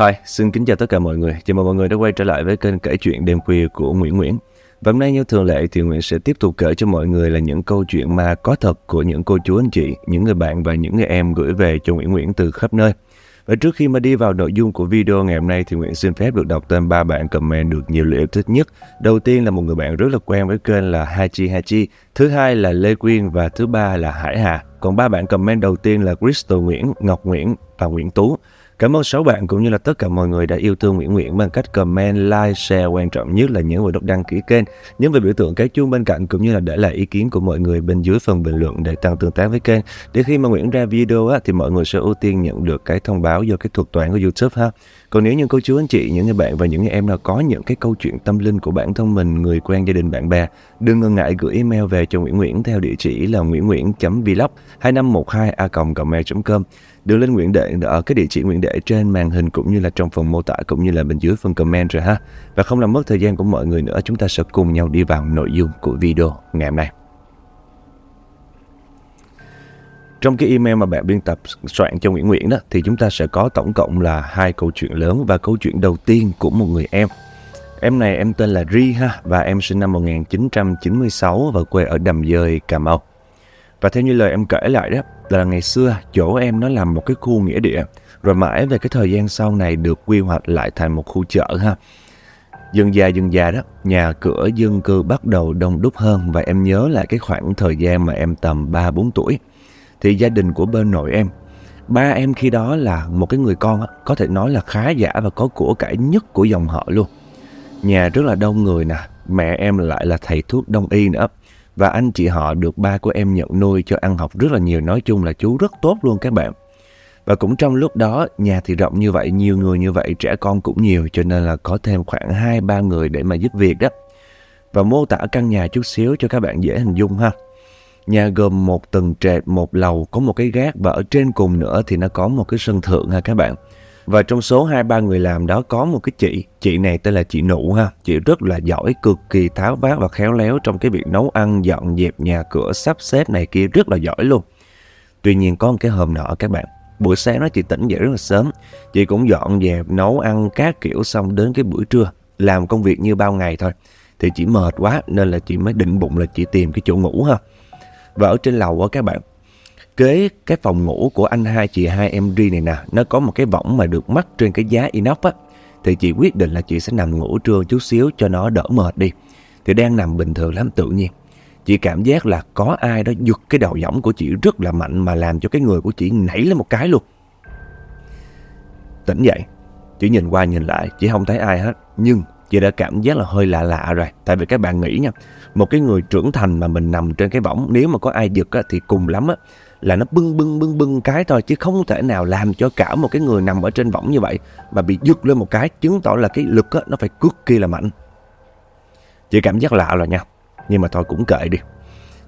Hi, xin kính chào tất cả mọi người. Chào mừng mọi người đã quay trở lại với kênh kể chuyện đêm khuya của Nguyễn Nguyễn. Và hôm nay như thường lệ thì Nguyễn sẽ tiếp tục kể cho mọi người là những câu chuyện ma có thật của những cô chú anh chị, những người bạn và những người em gửi về cho Nguyễn Nguyễn từ khắp nơi. Và trước khi mà đi vào nội dung của video ngày hôm nay thì Nguyễn xin phép được đọc tên ba bạn comment được nhiều lời thích nhất. Đầu tiên là một người bạn rất là quen với kênh là Hachi Hachi, thứ hai là Lê Quyên và thứ ba là Hải Hà. Còn ba bạn comment đầu tiên là Crystal Nguyễn, Ngọc Nguyễn và Nguyễn Tú. Cảm ơn sáu bạn cũng như là tất cả mọi người đã yêu thương Nguyễn Nguyễn bằng cách comment, like, share, quan trọng nhất là những người nút đăng ký kênh, nhấn vào biểu tượng cái chuông bên cạnh cũng như là để lại ý kiến của mọi người bên dưới phần bình luận để tăng tương tác với kênh. Để khi mà Nguyễn ra video á, thì mọi người sẽ ưu tiên nhận được cái thông báo do cái thuật toán của YouTube ha. Còn nếu như cô chú anh chị, những người bạn và những người em nào có những cái câu chuyện tâm linh của bản thân mình, người quen, gia đình, bạn bè, đừng ngần ngại gửi email về cho Nguyễn Nguyễn theo địa chỉ là nguyễn nguyễn vlog 2512 a gmail.com đường lên Nguyễn Đệ ở cái địa chỉ Nguyễn Đệ trên màn hình cũng như là trong phần mô tả cũng như là bên dưới phần comment rồi ha. Và không làm mất thời gian của mọi người nữa, chúng ta sẽ cùng nhau đi vào nội dung của video ngày hôm nay. Trong cái email mà bạn biên tập soạn cho Nguyễn Nguyễn đó thì chúng ta sẽ có tổng cộng là hai câu chuyện lớn và câu chuyện đầu tiên của một người em. Em này em tên là Ri ha và em sinh năm 1996 và quê ở Đầm Dơi, Cà Mau. Và theo như lời em kể lại đó là ngày xưa chỗ em nó làm một cái khu nghĩa địa rồi mãi về cái thời gian sau này được quy hoạch lại thành một khu chợ ha. Dần già dần già đó, nhà cửa dân cư bắt đầu đông đúc hơn và em nhớ lại cái khoảng thời gian mà em tầm 3-4 tuổi. Thì gia đình của bên nội em, ba em khi đó là một cái người con có thể nói là khá giả và có của cải nhất của dòng họ luôn. Nhà rất là đông người nè, mẹ em lại là thầy thuốc đông y nữa và anh chị họ được ba của em nhận nuôi cho ăn học rất là nhiều. Nói chung là chú rất tốt luôn các bạn. Và cũng trong lúc đó, nhà thì rộng như vậy, nhiều người như vậy, trẻ con cũng nhiều, cho nên là có thêm khoảng 2-3 người để mà giúp việc đó. Và mô tả căn nhà chút xíu cho các bạn dễ hình dung ha. Nhà gồm một tầng trệt, một lầu, có một cái gác và ở trên cùng nữa thì nó có một cái sân thượng ha các bạn. Và trong số hai ba người làm đó có một cái chị, chị này tên là chị Nụ ha. Chị rất là giỏi, cực kỳ tháo vát và khéo léo trong cái việc nấu ăn, dọn dẹp nhà cửa, sắp xếp này kia rất là giỏi luôn. Tuy nhiên có một cái hôm nọ các bạn, buổi sáng đó chị tỉnh dậy rất là sớm. Chị cũng dọn dẹp, nấu ăn các kiểu xong đến cái buổi trưa, làm công việc như bao ngày thôi. Thì chị mệt quá nên là chị mới định bụng là chị tìm cái chỗ ngủ ha. Và ở trên lầu á các bạn, kế cái phòng ngủ của anh hai chị hai em Ri này nè, nó có một cái võng mà được mắc trên cái giá inox á. Thì chị quyết định là chị sẽ nằm ngủ trưa chút xíu cho nó đỡ mệt đi. Thì đang nằm bình thường lắm tự nhiên. Chị cảm giác là có ai đó giật cái đầu võng của chị rất là mạnh mà làm cho cái người của chị nảy lên một cái luôn. Tỉnh dậy, chị nhìn qua nhìn lại, chị không thấy ai hết. Nhưng chị đã cảm giác là hơi lạ lạ rồi. Tại vì các bạn nghĩ nha, một cái người trưởng thành mà mình nằm trên cái võng, nếu mà có ai giật á, thì cùng lắm á, là nó bưng bưng bưng bưng cái thôi chứ không thể nào làm cho cả một cái người nằm ở trên võng như vậy mà bị giật lên một cái chứng tỏ là cái lực á, nó phải cực kỳ là mạnh. Chị cảm giác lạ rồi nha, nhưng mà thôi cũng kệ đi.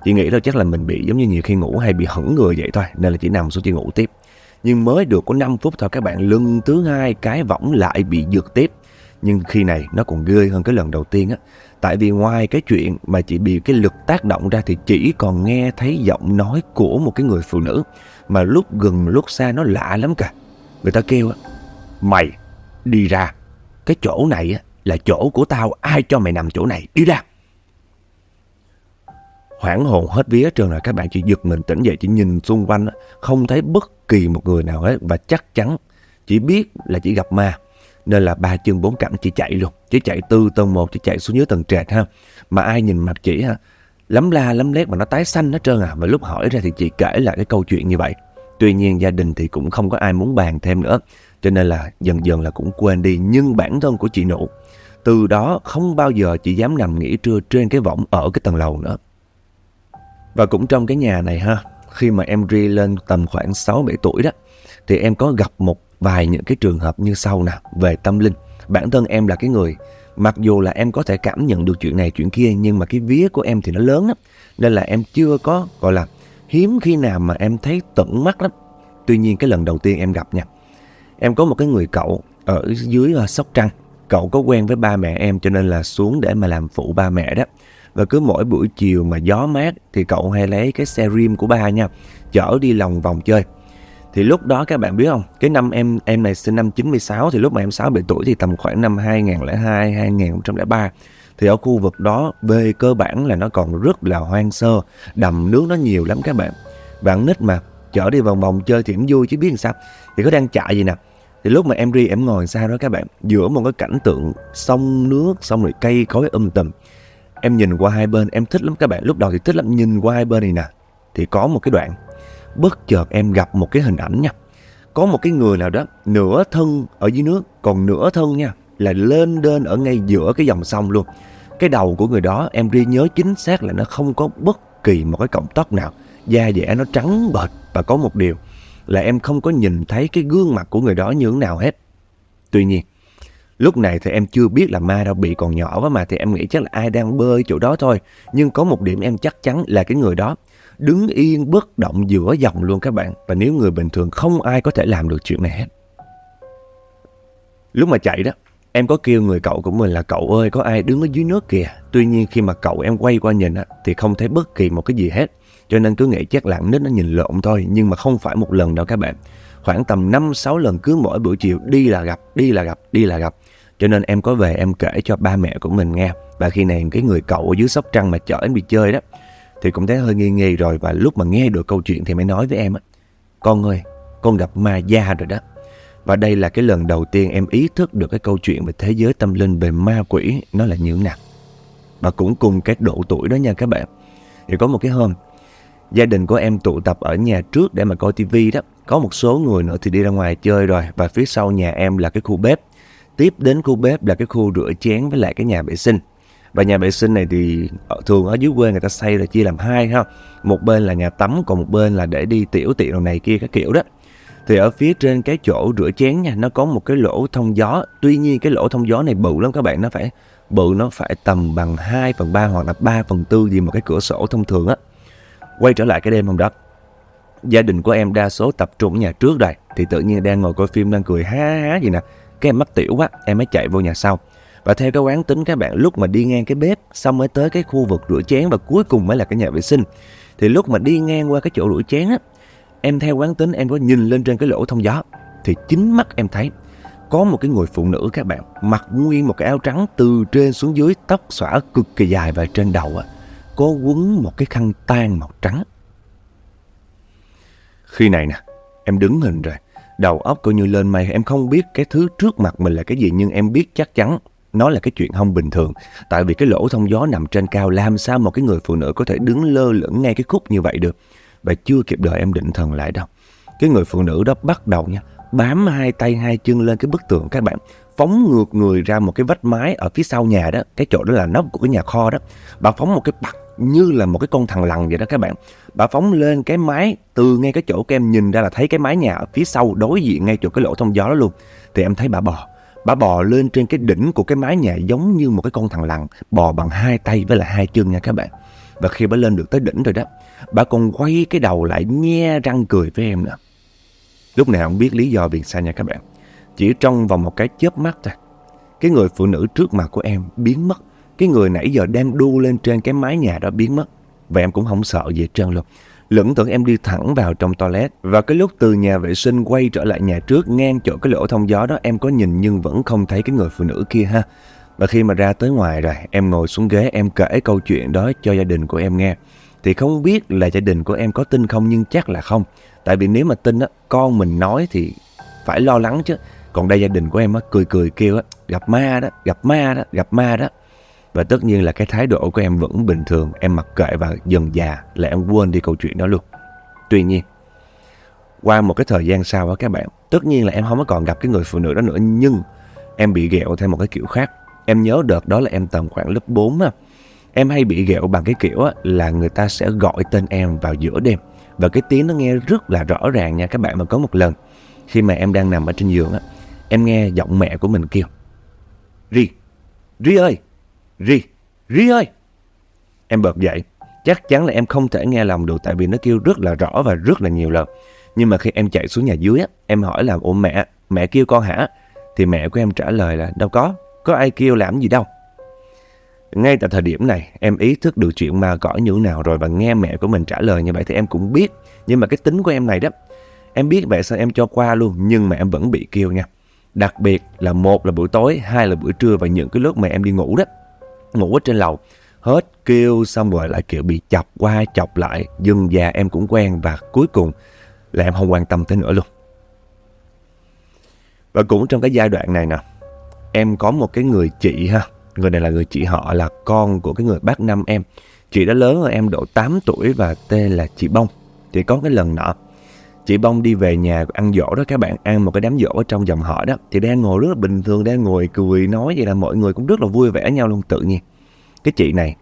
Chị nghĩ là chắc là mình bị giống như nhiều khi ngủ hay bị hững người vậy thôi nên là chỉ nằm xuống chị ngủ tiếp. Nhưng mới được có 5 phút thôi các bạn lưng thứ hai cái võng lại bị giật tiếp. Nhưng khi này nó còn ghê hơn cái lần đầu tiên á. Tại vì ngoài cái chuyện mà chị bị cái lực tác động ra thì chỉ còn nghe thấy giọng nói của một cái người phụ nữ. Mà lúc gần lúc xa nó lạ lắm cả. Người ta kêu á, mày đi ra. Cái chỗ này á là chỗ của tao, ai cho mày nằm chỗ này, đi ra. Hoảng hồn hết vía trơn rồi các bạn chỉ giật mình tỉnh dậy chỉ nhìn xung quanh không thấy bất kỳ một người nào hết và chắc chắn chỉ biết là chỉ gặp ma nên là ba chân bốn cẳng chỉ chạy luôn. Chỉ chạy từ tầng 1 chỉ chạy xuống dưới tầng trệt ha. Mà ai nhìn mặt chị ha lắm la lắm lét mà nó tái xanh hết trơn à. Và lúc hỏi ra thì chị kể lại cái câu chuyện như vậy. Tuy nhiên gia đình thì cũng không có ai muốn bàn thêm nữa. Cho nên là dần dần là cũng quên đi. Nhưng bản thân của chị nụ từ đó không bao giờ chị dám nằm nghỉ trưa trên cái võng ở cái tầng lầu nữa. Và cũng trong cái nhà này ha, khi mà em Ri lên tầm khoảng 6-7 tuổi đó, thì em có gặp một vài những cái trường hợp như sau nè về tâm linh. Bản thân em là cái người mặc dù là em có thể cảm nhận được chuyện này chuyện kia nhưng mà cái vía của em thì nó lớn lắm nên là em chưa có gọi là hiếm khi nào mà em thấy tận mắt lắm. Tuy nhiên cái lần đầu tiên em gặp nha. Em có một cái người cậu ở dưới à, Sóc Trăng. Cậu có quen với ba mẹ em cho nên là xuống để mà làm phụ ba mẹ đó. Và cứ mỗi buổi chiều mà gió mát thì cậu hay lấy cái xe rim của ba nha, chở đi lòng vòng chơi. Thì lúc đó các bạn biết không, cái năm em em này sinh năm 96 thì lúc mà em 6 7 tuổi thì tầm khoảng năm 2002 2003 thì ở khu vực đó về cơ bản là nó còn rất là hoang sơ, đầm nước nó nhiều lắm các bạn. Bạn nít mà chở đi vòng vòng chơi thì em vui chứ biết làm sao. Thì có đang chạy gì nè. Thì lúc mà em đi em ngồi xa đó các bạn, giữa một cái cảnh tượng sông nước, xong rồi cây cối um tùm. Em nhìn qua hai bên, em thích lắm các bạn. Lúc đầu thì thích lắm nhìn qua hai bên này nè. Thì có một cái đoạn bất chợt em gặp một cái hình ảnh nha. Có một cái người nào đó nửa thân ở dưới nước, còn nửa thân nha là lên đên ở ngay giữa cái dòng sông luôn. Cái đầu của người đó em ghi nhớ chính xác là nó không có bất kỳ một cái cọng tóc nào. Da dẻ nó trắng bệch và có một điều là em không có nhìn thấy cái gương mặt của người đó như thế nào hết. Tuy nhiên, lúc này thì em chưa biết là ma đâu bị còn nhỏ quá mà thì em nghĩ chắc là ai đang bơi chỗ đó thôi. Nhưng có một điểm em chắc chắn là cái người đó đứng yên bất động giữa dòng luôn các bạn. Và nếu người bình thường không ai có thể làm được chuyện này hết. Lúc mà chạy đó, em có kêu người cậu của mình là cậu ơi có ai đứng ở dưới nước kìa. Tuy nhiên khi mà cậu em quay qua nhìn á, thì không thấy bất kỳ một cái gì hết. Cho nên cứ nghĩ chắc lặng nít nó nhìn lộn thôi. Nhưng mà không phải một lần đâu các bạn. Khoảng tầm 5-6 lần cứ mỗi buổi chiều đi là gặp, đi là gặp, đi là gặp. Cho nên em có về em kể cho ba mẹ của mình nghe. Và khi này cái người cậu ở dưới Sóc Trăng mà chở em đi chơi đó thì cũng thấy hơi nghi nghi rồi, và lúc mà nghe được câu chuyện thì mới nói với em á, con ơi, con gặp ma gia rồi đó. Và đây là cái lần đầu tiên em ý thức được cái câu chuyện về thế giới tâm linh về ma quỷ, nó là như thế nào. Và cũng cùng cái độ tuổi đó nha các bạn. Thì có một cái hôm, gia đình của em tụ tập ở nhà trước để mà coi tivi đó. Có một số người nữa thì đi ra ngoài chơi rồi, và phía sau nhà em là cái khu bếp. Tiếp đến khu bếp là cái khu rửa chén với lại cái nhà vệ sinh và nhà vệ sinh này thì ờ, thường ở dưới quê người ta xây là chia làm hai ha. Một bên là nhà tắm còn một bên là để đi tiểu tiện này kia các kiểu đó. Thì ở phía trên cái chỗ rửa chén nha, nó có một cái lỗ thông gió. Tuy nhiên cái lỗ thông gió này bự lắm các bạn, nó phải bự nó phải tầm bằng 2 phần 3 hoặc là 3 phần 4 gì một cái cửa sổ thông thường á. Quay trở lại cái đêm hôm đó. Gia đình của em đa số tập trung ở nhà trước rồi Thì tự nhiên đang ngồi coi phim đang cười há há gì nè Cái em mắc tiểu quá Em mới chạy vô nhà sau và theo cái quán tính các bạn lúc mà đi ngang cái bếp xong mới tới cái khu vực rửa chén và cuối cùng mới là cái nhà vệ sinh. Thì lúc mà đi ngang qua cái chỗ rửa chén á, em theo quán tính em có nhìn lên trên cái lỗ thông gió thì chính mắt em thấy có một cái người phụ nữ các bạn mặc nguyên một cái áo trắng từ trên xuống dưới tóc xõa cực kỳ dài và trên đầu á, có quấn một cái khăn tan màu trắng. Khi này nè, em đứng hình rồi, đầu óc coi như lên mây, em không biết cái thứ trước mặt mình là cái gì nhưng em biết chắc chắn nó là cái chuyện không bình thường. Tại vì cái lỗ thông gió nằm trên cao làm sao một cái người phụ nữ có thể đứng lơ lửng ngay cái khúc như vậy được. Và chưa kịp đợi em định thần lại đâu. Cái người phụ nữ đó bắt đầu nha, bám hai tay hai chân lên cái bức tường các bạn. Phóng ngược người ra một cái vách mái ở phía sau nhà đó. Cái chỗ đó là nóc của cái nhà kho đó. Bà phóng một cái bật như là một cái con thằng lằn vậy đó các bạn. Bà phóng lên cái mái từ ngay cái chỗ các em nhìn ra là thấy cái mái nhà ở phía sau đối diện ngay chỗ cái lỗ thông gió đó luôn. Thì em thấy bà bò Bà bò lên trên cái đỉnh của cái mái nhà giống như một cái con thằng lằn, bò bằng hai tay với là hai chân nha các bạn. Và khi bà lên được tới đỉnh rồi đó, bà còn quay cái đầu lại nhe răng cười với em nữa. Lúc này không biết lý do vì sao nha các bạn. Chỉ trong vòng một cái chớp mắt thôi, cái người phụ nữ trước mặt của em biến mất. Cái người nãy giờ đang đu lên trên cái mái nhà đó biến mất. Và em cũng không sợ gì hết trơn luôn lững tưởng em đi thẳng vào trong toilet. Và cái lúc từ nhà vệ sinh quay trở lại nhà trước ngang chỗ cái lỗ thông gió đó em có nhìn nhưng vẫn không thấy cái người phụ nữ kia ha. Và khi mà ra tới ngoài rồi, em ngồi xuống ghế em kể câu chuyện đó cho gia đình của em nghe. Thì không biết là gia đình của em có tin không nhưng chắc là không. Tại vì nếu mà tin á, con mình nói thì phải lo lắng chứ. Còn đây gia đình của em á, cười cười kêu á, gặp ma đó, gặp ma đó, gặp ma đó. Và tất nhiên là cái thái độ của em vẫn bình thường, em mặc kệ và dần già là em quên đi câu chuyện đó luôn. Tuy nhiên, qua một cái thời gian sau đó các bạn, tất nhiên là em không có còn gặp cái người phụ nữ đó nữa nhưng em bị ghẹo theo một cái kiểu khác. Em nhớ đợt đó là em tầm khoảng lớp 4 á. Em hay bị ghẹo bằng cái kiểu á, là người ta sẽ gọi tên em vào giữa đêm. Và cái tiếng nó nghe rất là rõ ràng nha các bạn mà có một lần khi mà em đang nằm ở trên giường á, em nghe giọng mẹ của mình kêu Ri, Ri ơi, Ri, Ri ơi! Em bật dậy. Chắc chắn là em không thể nghe lòng được tại vì nó kêu rất là rõ và rất là nhiều lần. Nhưng mà khi em chạy xuống nhà dưới, em hỏi là ủa mẹ, mẹ kêu con hả? Thì mẹ của em trả lời là đâu có, có ai kêu làm gì đâu. Ngay tại thời điểm này, em ý thức được chuyện ma cõi như nào rồi và nghe mẹ của mình trả lời như vậy thì em cũng biết. Nhưng mà cái tính của em này đó, Em biết vậy sao em cho qua luôn nhưng mà em vẫn bị kêu nha. Đặc biệt là một là buổi tối, hai là buổi trưa và những cái lúc mà em đi ngủ đó. Ngủ ở trên lầu, hết kêu xong rồi lại kiểu bị chọc qua chọc lại. Dừng già em cũng quen và cuối cùng là em không quan tâm tới nữa luôn. Và cũng trong cái giai đoạn này nè, em có một cái người chị ha. Người này là người chị họ là con của cái người bác năm em. Chị đã lớn hơn em độ 8 tuổi và tên là chị Bông. Thì có cái lần nọ, chị Bông đi về nhà ăn dỗ đó các bạn, ăn một cái đám dỗ ở trong dòng họ đó. Thì đang ngồi rất là bình thường, đang ngồi cười nói vậy là mọi người cũng rất là vui vẻ nhau luôn tự nhiên. Cái chị này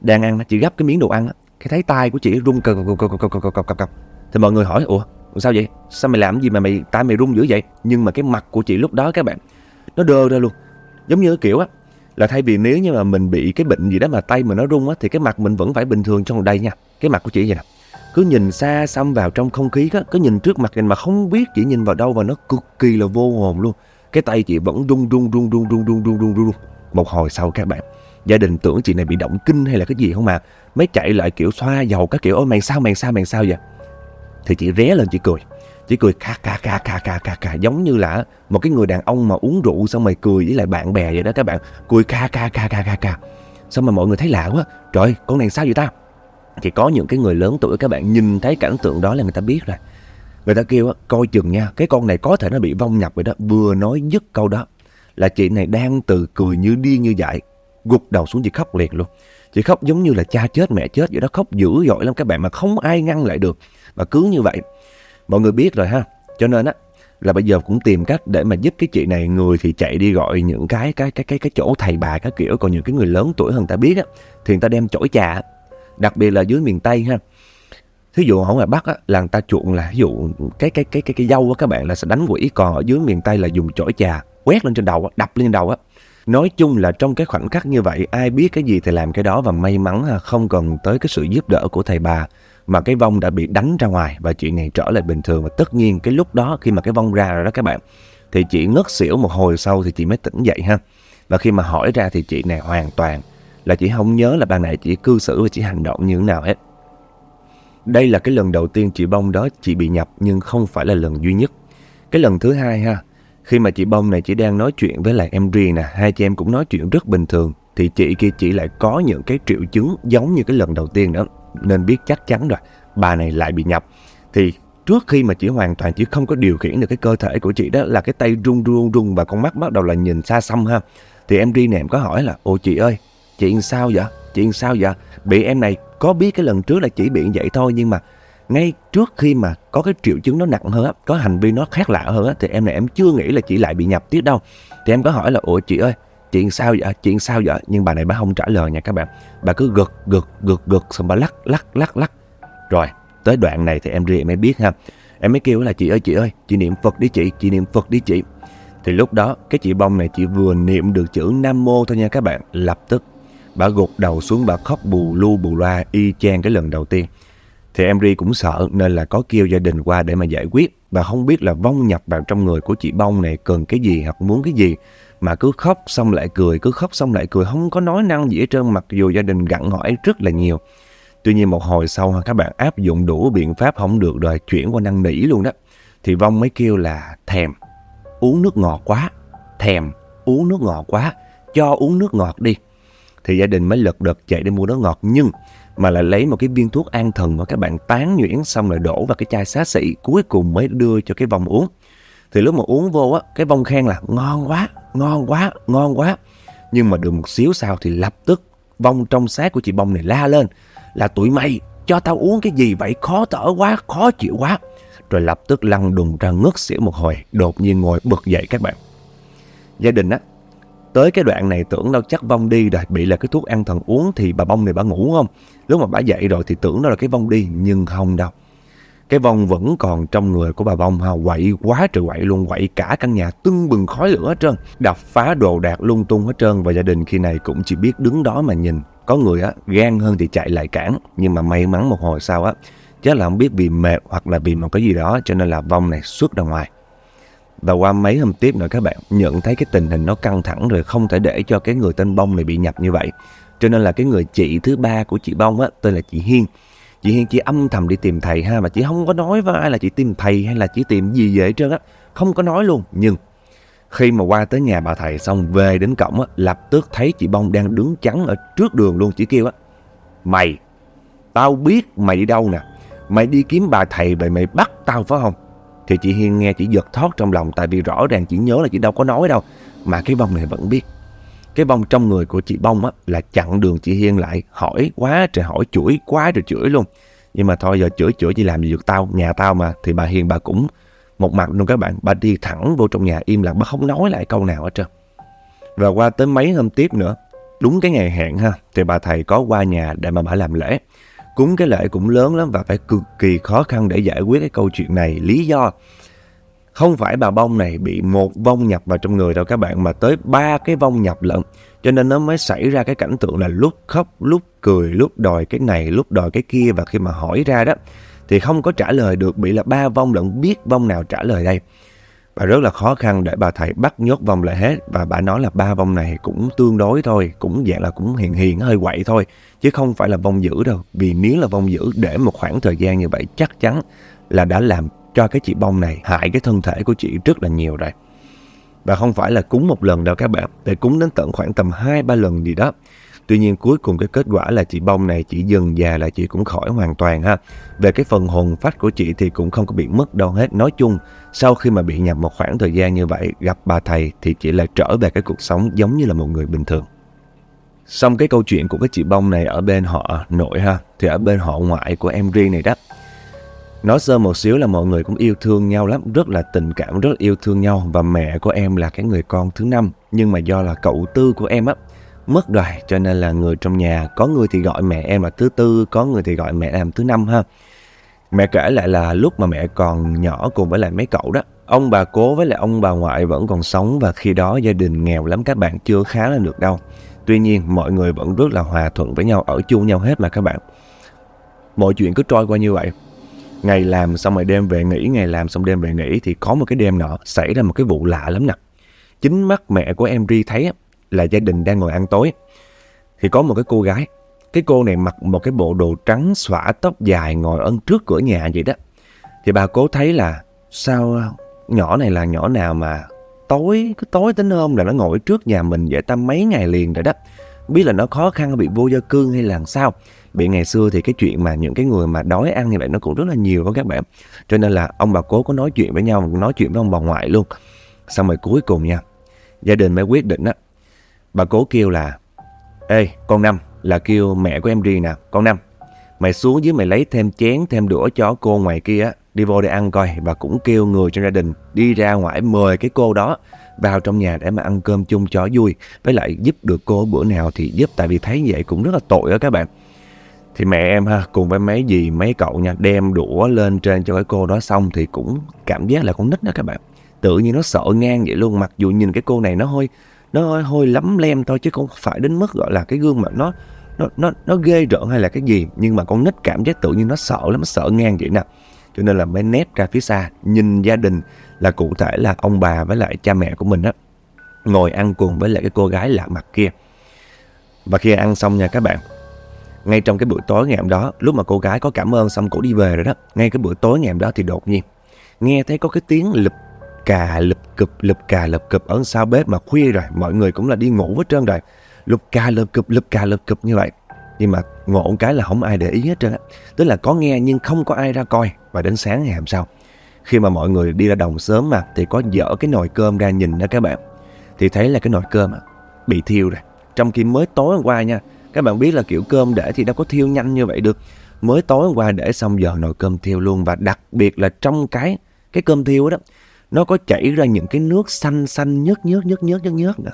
đang ăn, chị gấp cái miếng đồ ăn, cái thấy tay của chị rung cờ cờ cờ cờ cờ cờ cờ Thì mọi người hỏi, ủa sao vậy? Sao mày làm gì mà mày tay mày rung dữ vậy? Nhưng mà cái mặt của chị lúc đó các bạn, nó đơ ra luôn. Giống như kiểu á, là thay vì nếu như mà mình bị cái bệnh gì đó mà tay mình nó rung á thì cái mặt mình vẫn phải bình thường trong đây nha cái mặt của chị vậy nè cứ nhìn xa xăm vào trong không khí á cứ nhìn trước mặt mình mà không biết chỉ nhìn vào đâu và nó cực kỳ là vô hồn luôn cái tay chị vẫn rung rung rung rung rung rung rung rung rung một hồi sau các bạn gia đình tưởng chị này bị động kinh hay là cái gì không mà mới chạy lại kiểu xoa dầu các kiểu ôi mày sao mày sao mày sao vậy thì chị ré lên chị cười chỉ cười kha kha kha kha kha kha kha giống như là một cái người đàn ông mà uống rượu xong rồi cười với lại bạn bè vậy đó các bạn cười kha kha kha kha kha kha xong mà mọi người thấy lạ quá trời con này sao vậy ta thì có những cái người lớn tuổi các bạn nhìn thấy cảnh tượng đó là người ta biết rồi. Người ta kêu coi chừng nha, cái con này có thể nó bị vong nhập vậy đó. Vừa nói dứt câu đó, là chị này đang từ cười như điên như vậy gục đầu xuống chị khóc liệt luôn. Chị khóc giống như là cha chết, mẹ chết vậy đó, khóc dữ dội lắm các bạn, mà không ai ngăn lại được và cứ như vậy. Mọi người biết rồi ha, cho nên á, là bây giờ cũng tìm cách để mà giúp cái chị này người thì chạy đi gọi những cái cái cái cái cái chỗ thầy bà các kiểu. Còn những cái người lớn tuổi hơn ta biết á, thì người ta đem chổi trà đặc biệt là dưới miền tây ha. Thí dụ ở ngoài bắc á là người ta chuộng là ví dụ cái cái cái cái cái dâu á các bạn là sẽ đánh quỷ. Còn ở dưới miền tây là dùng chổi trà quét lên trên đầu á, đập lên đầu á. Nói chung là trong cái khoảnh khắc như vậy ai biết cái gì thì làm cái đó. Và may mắn không cần tới cái sự giúp đỡ của thầy bà mà cái vong đã bị đánh ra ngoài. Và chuyện này trở lại bình thường. Và tất nhiên cái lúc đó khi mà cái vong ra rồi đó các bạn thì chị ngất xỉu một hồi sau thì chị mới tỉnh dậy ha. Và khi mà hỏi ra thì chị này hoàn toàn là chị không nhớ là bà này chỉ cư xử và chỉ hành động như thế nào hết. Đây là cái lần đầu tiên chị bông đó chị bị nhập nhưng không phải là lần duy nhất. Cái lần thứ hai ha, khi mà chị bông này chỉ đang nói chuyện với lại em Ri nè, hai chị em cũng nói chuyện rất bình thường, thì chị kia chỉ lại có những cái triệu chứng giống như cái lần đầu tiên đó, nên biết chắc chắn rồi, bà này lại bị nhập. Thì trước khi mà chị hoàn toàn chỉ không có điều khiển được cái cơ thể của chị đó là cái tay run run run và con mắt bắt đầu là nhìn xa xăm ha, thì em ri nè em có hỏi là, ồ chị ơi chuyện sao vậy? Chuyện sao vậy? Bị em này có biết cái lần trước là chỉ bị vậy thôi, nhưng mà ngay trước khi mà có cái triệu chứng nó nặng hơn á, có hành vi nó khác lạ hơn á, thì em này em chưa nghĩ là chị lại bị nhập tiếp đâu. Thì em có hỏi là, ủa chị ơi, chuyện sao vậy? Chuyện sao vậy? Nhưng bà này bà không trả lời nha các bạn. Bà cứ gật gật gật gật xong bà lắc lắc lắc lắc. Rồi, tới đoạn này thì em riêng em mới biết ha. Em mới kêu là, chị ơi chị ơi, chị niệm phật đi chị chị niệm phật đi chị. Thì lúc đó, cái chị bông này chị vừa niệm được chữ nam mô thôi nha các bạn. Lập tức bà gục đầu xuống bà khóc bù lu bù loa y chang cái lần đầu tiên thì em ri cũng sợ nên là có kêu gia đình qua để mà giải quyết và không biết là vong nhập vào trong người của chị bông này cần cái gì hoặc muốn cái gì mà cứ khóc xong lại cười, cứ khóc xong lại cười, không có nói năng gì hết trơn mặc dù gia đình gặn hỏi rất là nhiều. Tuy nhiên một hồi sau các bạn áp dụng đủ biện pháp không được rồi chuyển qua năng nỉ luôn đó. Thì Vong mới kêu là thèm, uống nước ngọt quá, thèm, uống nước ngọt quá, cho uống nước ngọt đi. Thì gia đình mới lật đật chạy đi mua nước ngọt nhưng mà lại lấy một cái viên thuốc an thần mà các bạn tán nhuyễn xong rồi đổ vào cái chai xá xị cuối cùng mới đưa cho cái vòng uống. Thì lúc mà uống vô á, cái Vong khen là ngon quá, ngon quá, ngon quá. Nhưng mà được một xíu sau thì lập tức Vong trong xác của chị Bông này la lên là tụi mày cho tao uống cái gì vậy khó thở quá, khó chịu quá. Rồi lập tức lăn đùng ra ngất xỉu một hồi, đột nhiên ngồi bật dậy các bạn. Gia đình á, tới cái đoạn này tưởng đâu chắc Vong đi rồi, bị là cái thuốc an thần uống thì bà Bông này bà ngủ không? Lúc mà bà dậy rồi thì tưởng đó là cái Vong đi, nhưng không đâu. Cái vong vẫn còn trong người của bà bông ha, quậy quá trời quậy luôn, quậy cả căn nhà tưng bừng khói lửa hết trơn, đập phá đồ đạc lung tung hết trơn và gia đình khi này cũng chỉ biết đứng đó mà nhìn. Có người á gan hơn thì chạy lại cản, nhưng mà may mắn một hồi sau á, chắc là không biết vì mệt hoặc là vì một cái gì đó cho nên là Vong này xuất ra ngoài. Và qua mấy hôm tiếp nữa các bạn nhận thấy cái tình hình nó căng thẳng rồi không thể để cho cái người tên Bông này bị nhập như vậy. Cho nên là cái người chị thứ ba của chị Bông á, tên là chị Hiên chị Hiên chỉ âm thầm đi tìm thầy ha, mà chị không có nói với ai là chị tìm thầy hay là chị tìm gì vậy trơn á, không có nói luôn. Nhưng khi mà qua tới nhà bà thầy xong về đến cổng á, lập tức thấy chị Bông đang đứng chắn ở trước đường luôn, chỉ kêu á, mày, tao biết mày đi đâu nè, mày đi kiếm bà thầy vậy mày bắt tao phải không? Thì chị Hiên nghe chỉ giật thoát trong lòng tại vì rõ ràng chị nhớ là chị đâu có nói đâu, mà cái bông này vẫn biết. Cái bông trong người của chị Bông á, là chặn đường chị Hiên lại, hỏi quá trời hỏi, chửi quá trời chửi luôn. Nhưng mà thôi giờ chửi chửi chỉ làm gì được tao, nhà tao mà. Thì bà Hiên bà cũng một mặt luôn các bạn, bà đi thẳng vô trong nhà im lặng, bà không nói lại câu nào hết trơn. Và qua tới mấy hôm tiếp nữa, đúng cái ngày hẹn ha, thì bà thầy có qua nhà để mà bà làm lễ. Cúng cái lễ cũng lớn lắm và phải cực kỳ khó khăn để giải quyết cái câu chuyện này. Lý do không phải bà bông này bị một vong nhập vào trong người đâu các bạn mà tới ba cái vong nhập lận. Cho nên nó mới xảy ra cái cảnh tượng là lúc khóc, lúc cười, lúc đòi cái này, lúc đòi cái kia và khi mà hỏi ra đó thì không có trả lời được bị là ba vong lận biết vong nào trả lời đây. Bà rất là khó khăn để bà thầy bắt nhốt vòng lại hết và bà nói là ba vòng này cũng tương đối thôi, cũng dạng là cũng hiền hiền hơi quậy thôi chứ không phải là vòng giữ đâu. Vì nếu là vòng giữ để một khoảng thời gian như vậy chắc chắn là đã làm cho cái chị bông này hại cái thân thể của chị rất là nhiều rồi. Và không phải là cúng một lần đâu các bạn, để cúng đến tận khoảng tầm 2-3 lần gì đó. Tuy nhiên cuối cùng cái kết quả là chị bông này chỉ dần già là chị cũng khỏi hoàn toàn ha. Về cái phần hồn phách của chị thì cũng không có bị mất đâu hết. Nói chung, sau khi mà bị nhập một khoảng thời gian như vậy, gặp bà thầy thì chị lại trở về cái cuộc sống giống như là một người bình thường. Xong cái câu chuyện của cái chị bông này ở bên họ nội ha, thì ở bên họ ngoại của em riêng này đó, Nói sơ một xíu là mọi người cũng yêu thương nhau lắm, rất là tình cảm, rất là yêu thương nhau và mẹ của em là cái người con thứ năm. Nhưng mà do là cậu tư của em á, mất rồi cho nên là người trong nhà có người thì gọi mẹ em là thứ tư, có người thì gọi mẹ em thứ năm ha. Mẹ kể lại là lúc mà mẹ còn nhỏ cùng với lại mấy cậu đó, ông bà cố với lại ông bà ngoại vẫn còn sống và khi đó gia đình nghèo lắm các bạn chưa khá là được đâu. Tuy nhiên mọi người vẫn rất là hòa thuận với nhau, ở chung nhau hết mà các bạn. Mọi chuyện cứ trôi qua như vậy ngày làm xong rồi đêm về nghỉ ngày làm xong đêm về nghỉ thì có một cái đêm nọ xảy ra một cái vụ lạ lắm nè chính mắt mẹ của em ri thấy là gia đình đang ngồi ăn tối. Thì có một cái cô gái, cái cô này mặc một cái bộ đồ trắng xõa tóc dài ngồi ân trước cửa nhà vậy đó. Thì bà cố thấy là sao ờ, nhỏ này là nhỏ nào mà tối, cứ tối đến hôm là nó ngồi trước nhà mình vậy ta mấy ngày liền rồi đó. Biết là nó khó khăn, bị vô gia cư hay là sao. Bị ngày xưa thì cái chuyện mà những cái người mà đói ăn như vậy nó cũng rất là nhiều đó các bạn. Cho nên là ông bà cố có nói chuyện với nhau, nói chuyện với ông bà ngoại luôn. Xong rồi cuối cùng nha, gia đình mới quyết định á bà cố kêu là, ê, con năm, là kêu mẹ của em riêng nè, con năm. Mày xuống dưới mày lấy thêm chén, thêm đũa cho cô ngoài kia, đi vô để ăn coi. Và cũng kêu người trong gia đình đi ra ngoài mời cái cô đó vào trong nhà để mà ăn cơm chung cho vui. Với lại giúp được cô bữa nào thì giúp, tại vì thấy vậy cũng rất là tội đó các bạn. Thì mẹ em ha, cùng với mấy dì, mấy cậu nha, đem đũa lên trên cho cái cô đó xong thì cũng cảm giác là con nít đó các bạn. Tự nhiên nó sợ ngang vậy luôn, mặc dù nhìn cái cô này nó hơi nó hơi, hơi lắm lem thôi chứ không phải đến mức gọi là cái gương mặt nó nó nó nó ghê rợn hay là cái gì nhưng mà con nít cảm giác tự nhiên nó sợ lắm nó sợ ngang vậy nè. Cho nên là mới nép ra phía xa nhìn gia đình là cụ thể là ông bà với lại cha mẹ của mình á ngồi ăn cùng với lại cái cô gái lạ mặt kia. Và khi ăn xong nha các bạn ngay trong cái buổi tối ngày hôm đó lúc mà cô gái có cảm ơn xong cổ đi về rồi đó ngay cái buổi tối ngày hôm đó thì đột nhiên nghe thấy có cái tiếng lụp cà, lụp cụp, lụp cà, lụp cụp. Ở sau bếp mà khuya rồi, mọi người cũng là đi ngủ hết trơn rồi. Lụp cà, lụp cụp, lụp cà, lụp cụp như vậy. Nhưng mà ngộ cái là không ai để ý hết trơn á. Tức là có nghe nhưng không có ai ra coi. Và đến sáng ngày hôm sau, khi mà mọi người đi ra đồng sớm mà, thì có dở cái nồi cơm ra nhìn đó các bạn. Thì thấy là cái nồi cơm bị thiêu rồi. Trong khi mới tối hôm qua nha, các bạn biết là kiểu cơm để thì đâu có thiêu nhanh như vậy được. Mới tối hôm qua để xong giờ nồi cơm thiêu luôn. Và đặc biệt là trong cái cái cơm thiêu đó nó có chảy ra những cái nước xanh xanh nhớt nhớt nhớt nhớt nhớt nhớt nè.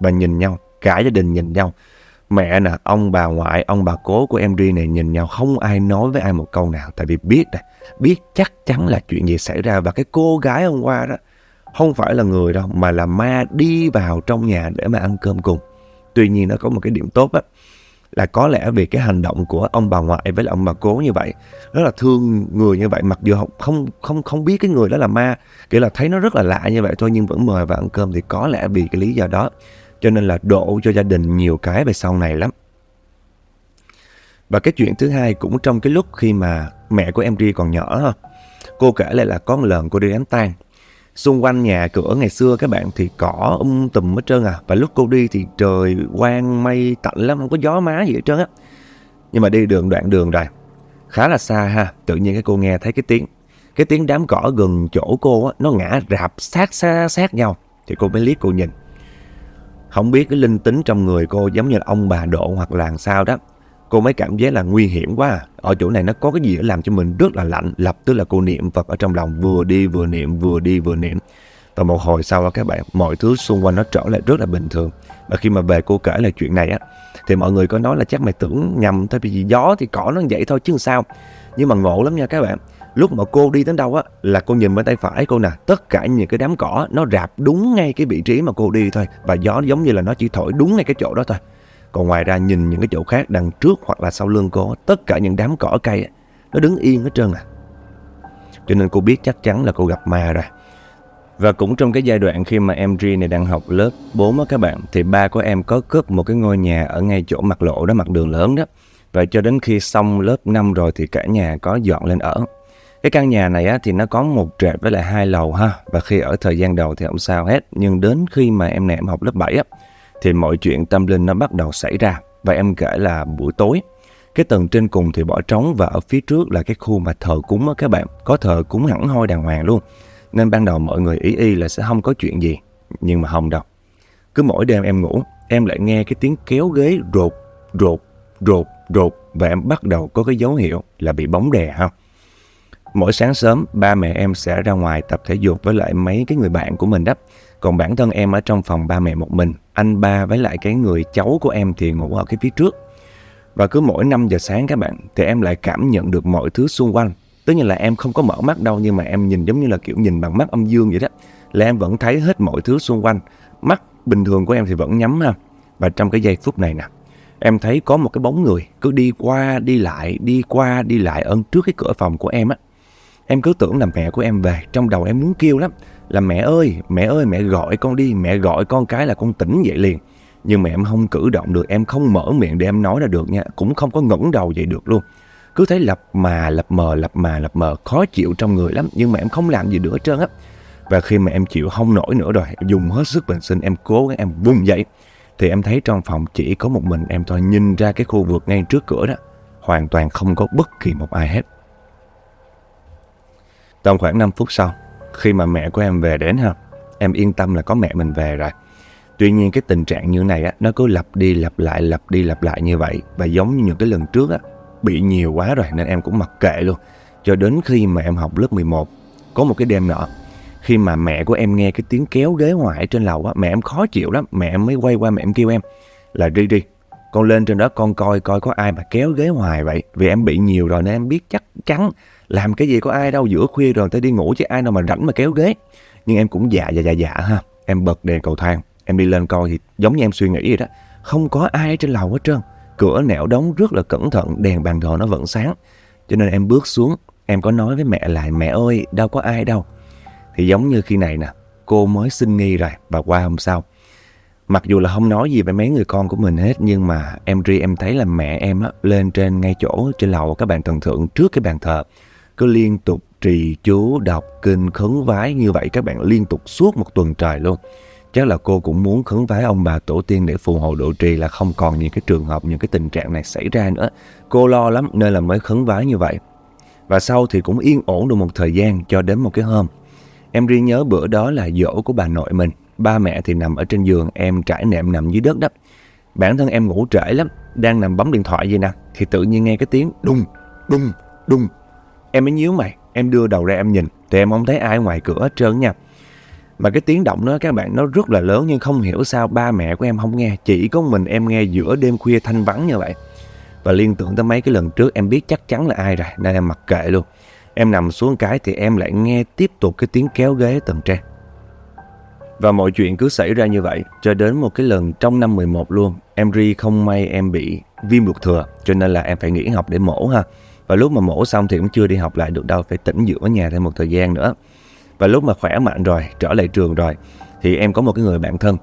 Và nhìn nhau, cả gia đình nhìn nhau. Mẹ nè, ông bà ngoại, ông bà cố của em Ri này nhìn nhau không ai nói với ai một câu nào tại vì biết này, biết chắc chắn là chuyện gì xảy ra và cái cô gái hôm qua đó không phải là người đâu mà là ma đi vào trong nhà để mà ăn cơm cùng. Tuy nhiên nó có một cái điểm tốt á là có lẽ vì cái hành động của ông bà ngoại với lại ông bà cố như vậy rất là thương người như vậy, mặc dù không không không biết cái người đó là ma kiểu là thấy nó rất là lạ như vậy thôi, nhưng vẫn mời vào ăn cơm thì có lẽ vì cái lý do đó cho nên là đổ cho gia đình nhiều cái về sau này lắm Và cái chuyện thứ hai cũng trong cái lúc khi mà mẹ của em Ri còn nhỏ ha. Cô kể lại là có một lần cô đi đám tang. Xung quanh nhà cửa ngày xưa các bạn thì cỏ um tùm hết trơn à. Và lúc cô đi thì trời quang mây tạnh lắm, không có gió má gì hết trơn á. Nhưng mà đi đường đoạn đường rồi, khá là xa ha. Tự nhiên cái cô nghe thấy cái tiếng. Cái tiếng đám cỏ gần chỗ cô á, nó ngã rạp sát sát sát nhau. Thì cô mới liếc cô nhìn. Không biết cái linh tính trong người cô giống như là ông bà độ hoặc là sao đó cô mới cảm giác là nguy hiểm quá à. Ở chỗ này nó có cái gì đó làm cho mình rất là lạnh. Lập tức là cô niệm Phật ở trong lòng vừa đi vừa niệm, vừa đi vừa niệm. Và một hồi sau đó các bạn, mọi thứ xung quanh nó trở lại rất là bình thường. Và khi mà về cô kể lại chuyện này á, thì mọi người có nói là chắc mày tưởng nhầm thôi vì gió thì cỏ nó vậy thôi chứ sao. Nhưng mà ngộ lắm nha các bạn. Lúc mà cô đi đến đâu á là cô nhìn bên tay phải cô nè, tất cả những cái đám cỏ nó rạp đúng ngay cái vị trí mà cô đi thôi và gió giống như là nó chỉ thổi đúng ngay cái chỗ đó thôi. Còn ngoài ra nhìn những cái chỗ khác đằng trước hoặc là sau lưng cô, tất cả những đám cỏ cây nó đứng yên hết trơn à. Cho nên cô biết chắc chắn là cô gặp ma rồi. Và cũng trong cái giai đoạn khi mà em G này đang học lớp 4 á các bạn, thì ba của em có cướp một cái ngôi nhà ở ngay chỗ mặt lộ đó, mặt đường lớn đó. Và cho đến khi xong lớp 5 rồi thì cả nhà có dọn lên ở. Cái căn nhà này á, thì nó có một trệt với lại hai lầu ha. Và khi ở thời gian đầu thì không sao hết. Nhưng đến khi mà em này em học lớp 7 á, thì mọi chuyện tâm linh nó bắt đầu xảy ra. Và em kể là buổi tối, cái tầng trên cùng thì bỏ trống và ở phía trước là cái khu mà thờ cúng á các bạn. Có thờ cúng hẳn hoi đàng hoàng luôn. Nên ban đầu mọi người ý y là sẽ không có chuyện gì. Nhưng mà không đâu. Cứ mỗi đêm em ngủ, em lại nghe cái tiếng kéo ghế rột, rột, rột, rột. Và em bắt đầu có cái dấu hiệu là bị bóng đè ha. Mỗi sáng sớm, ba mẹ em sẽ ra ngoài tập thể dục với lại mấy cái người bạn của mình đó. Còn bản thân em ở trong phòng ba mẹ một mình, anh ba với lại cái người cháu của em thì ngủ ở cái phía trước. Và cứ mỗi 5 giờ sáng các bạn, thì em lại cảm nhận được mọi thứ xung quanh. Tức như là em không có mở mắt đâu nhưng mà em nhìn giống như là kiểu nhìn bằng mắt âm dương vậy đó. Là em vẫn thấy hết mọi thứ xung quanh. Mắt bình thường của em thì vẫn nhắm ha. Và trong cái giây phút này nè, em thấy có một cái bóng người cứ đi qua đi lại, đi qua đi lại ơn trước cái cửa phòng của em á. Em cứ tưởng là mẹ của em về, trong đầu em muốn kêu lắm là mẹ ơi, mẹ ơi mẹ gọi con đi, mẹ gọi con cái là con tỉnh dậy liền. Nhưng mà em không cử động được, em không mở miệng để em nói ra được nha, cũng không có ngẩng đầu dậy được luôn. Cứ thấy lập mà, lập mờ, lập mà, lập mờ, khó chịu trong người lắm, nhưng mà em không làm gì được hết trơn á. Và khi mà em chịu không nổi nữa rồi, dùng hết sức bình sinh, em cố gắng em vùng dậy. Thì em thấy trong phòng chỉ có một mình em thôi, nhìn ra cái khu vực ngay trước cửa đó. Hoàn toàn không có bất kỳ một ai hết. Tầm khoảng 5 phút sau, khi mà mẹ của em về đến ha, em yên tâm là có mẹ mình về rồi. Tuy nhiên cái tình trạng như này á, nó cứ lặp đi lặp lại, lặp đi lặp lại như vậy. Và giống như những cái lần trước á, bị nhiều quá rồi nên em cũng mặc kệ luôn. Cho đến khi mà em học lớp 11, có một cái đêm nọ, khi mà mẹ của em nghe cái tiếng kéo ghế ngoài trên lầu á, mẹ em khó chịu lắm. Mẹ em mới quay qua mẹ em kêu em là Ri Ri, con lên trên đó con coi coi có ai mà kéo ghế ngoài vậy. Vì em bị nhiều rồi nên em biết chắc chắn làm cái gì có ai đâu giữa khuya rồi tới đi ngủ chứ ai nào mà rảnh mà kéo ghế. Nhưng em cũng dạ dạ dạ dạ ha. Em bật đèn cầu thang, em đi lên coi thì giống như em suy nghĩ vậy đó. Không có ai trên lầu hết trơn. Cửa nẻo đóng rất là cẩn thận, đèn bàn thờ nó vẫn sáng. Cho nên em bước xuống, em có nói với mẹ là mẹ ơi, đâu có ai đâu. Thì giống như khi này nè, cô mới xin nghi rồi và qua hôm sau. Mặc dù là không nói gì về mấy người con của mình hết nhưng mà em ri em thấy là mẹ em á, lên trên ngay chỗ trên lầu các bạn thần thượng trước cái bàn thờ cứ liên tục trì chú đọc kinh khấn vái như vậy các bạn liên tục suốt một tuần trời luôn. Chắc là cô cũng muốn khấn vái ông bà tổ tiên để phù hộ độ trì là không còn những cái trường hợp, những cái tình trạng này xảy ra nữa. Cô lo lắm nên là mới khấn vái như vậy. Và sau thì cũng yên ổn được một thời gian cho đến một cái hôm. Em riêng nhớ bữa đó là dỗ của bà nội mình. Ba mẹ thì nằm ở trên giường, em trải nệm nằm dưới đất đó. Bản thân em ngủ trễ lắm, đang nằm bấm điện thoại vậy nè, thì tự nhiên nghe cái tiếng đùng, đùng, đùng Em mới nhíu mày, em đưa đầu ra em nhìn, thì em không thấy ai ngoài cửa hết trơn nha. Mà cái tiếng động đó các bạn nó rất là lớn nhưng không hiểu sao ba mẹ của em không nghe. Chỉ có mình em nghe giữa đêm khuya thanh vắng như vậy. Và liên tưởng tới mấy cái lần trước em biết chắc chắn là ai rồi nên em mặc kệ luôn. Em nằm xuống cái thì em lại nghe tiếp tục cái tiếng kéo ghế tầng trên. Và mọi chuyện cứ xảy ra như vậy cho đến một cái lần trong năm 11 luôn. Em ri không may em bị viêm ruột thừa cho nên là em phải nghỉ học để mổ ha. Và lúc mà mổ xong thì cũng chưa đi học lại được đâu, phải tỉnh dưỡng ở nhà thêm một thời gian nữa. Và lúc mà khỏe mạnh rồi, trở lại trường rồi, thì em có một cái người bạn thân.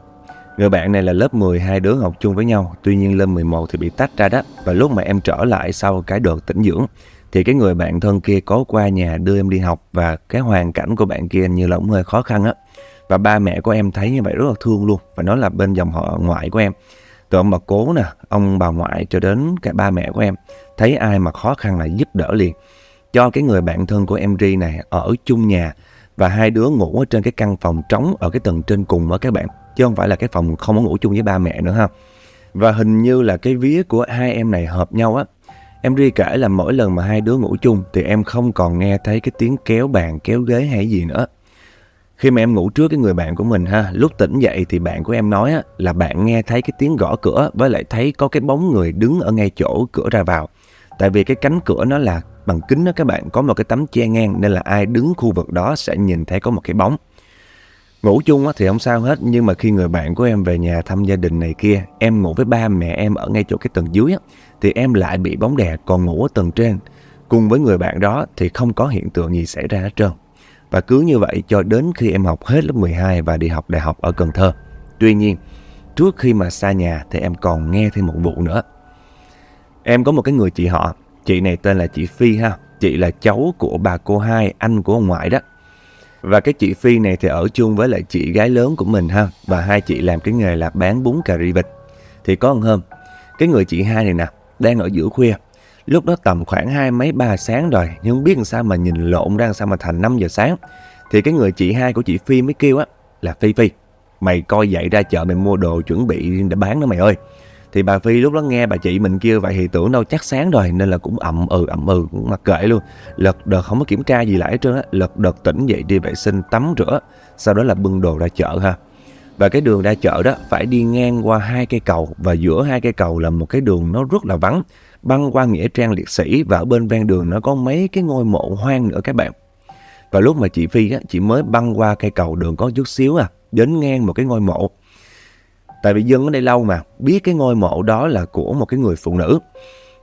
Người bạn này là lớp 10 hai đứa học chung với nhau, tuy nhiên lên 11 thì bị tách ra đó. Và lúc mà em trở lại sau cái đợt tĩnh dưỡng thì cái người bạn thân kia có qua nhà đưa em đi học và cái hoàn cảnh của bạn kia như là cũng hơi khó khăn á. Và ba mẹ của em thấy như vậy rất là thương luôn, và nó là bên dòng họ ngoại của em. Từ ông bà cố nè, ông bà ngoại cho đến cả ba mẹ của em, thấy ai mà khó khăn là giúp đỡ liền. Cho cái người bạn thân của em Ri này ở chung nhà và hai đứa ngủ ở trên cái căn phòng trống ở cái tầng trên cùng đó các bạn chứ không phải là cái phòng không có ngủ chung với ba mẹ nữa ha. Và hình như là cái vía của hai em này hợp nhau á. Em ri kể là mỗi lần mà hai đứa ngủ chung thì em không còn nghe thấy cái tiếng kéo bàn kéo ghế hay gì nữa khi mà em ngủ trước cái người bạn của mình ha lúc tỉnh dậy thì bạn của em nói á, là bạn nghe thấy cái tiếng gõ cửa với lại thấy có cái bóng người đứng ở ngay chỗ cửa ra vào. Tại vì cái cánh cửa nó là bằng kính đó các bạn có một cái tấm che ngang nên là ai đứng khu vực đó sẽ nhìn thấy có một cái bóng. Ngủ chung thì không sao hết nhưng mà khi người bạn của em về nhà thăm gia đình này kia em ngủ với ba mẹ em ở ngay chỗ cái tầng dưới thì em lại bị bóng đè còn ngủ ở tầng trên. Cùng với người bạn đó thì không có hiện tượng gì xảy ra hết trơn và cứ như vậy cho đến khi em học hết lớp 12 và đi học đại học ở Cần Thơ tuy nhiên trước khi mà xa nhà thì em còn nghe thêm một vụ nữa em có một cái người chị họ Chị này tên là chị Phi ha. Chị là cháu của bà cô hai, anh của ông ngoại đó. Và cái chị Phi này thì ở chung với lại chị gái lớn của mình ha. Và hai chị làm cái nghề là bán bún cà ri vịt. Thì có một hôm, cái người chị hai này nè, đang ở giữa khuya. Lúc đó tầm khoảng hai mấy ba sáng rồi, nhưng không biết làm sao mà nhìn lộn ra sao mà thành 5 giờ sáng. Thì cái người chị hai của chị Phi mới kêu á, là Phi Phi, mày coi dậy ra chợ mày mua đồ chuẩn bị để bán đó mày ơi. Thì bà Phi lúc đó nghe bà chị mình kêu vậy thì tưởng đâu chắc sáng rồi nên là cũng ậm ừ ậm ừ cũng mặc kệ luôn. Lật đợt không có kiểm tra gì lại hết trơn á, lật đợt tỉnh dậy đi vệ sinh tắm rửa, sau đó là bưng đồ ra chợ ha. Và cái đường ra chợ đó phải đi ngang qua hai cây cầu và giữa hai cây cầu là một cái đường nó rất là vắng, băng qua nghĩa trang liệt sĩ và ở bên ven đường nó có mấy cái ngôi mộ hoang nữa các bạn. Và lúc mà chị Phi á, chị mới băng qua cây cầu đường có chút xíu à, đến ngang một cái ngôi mộ Tại vì dân ở đây lâu mà, biết cái ngôi mộ đó là của một cái người phụ nữ.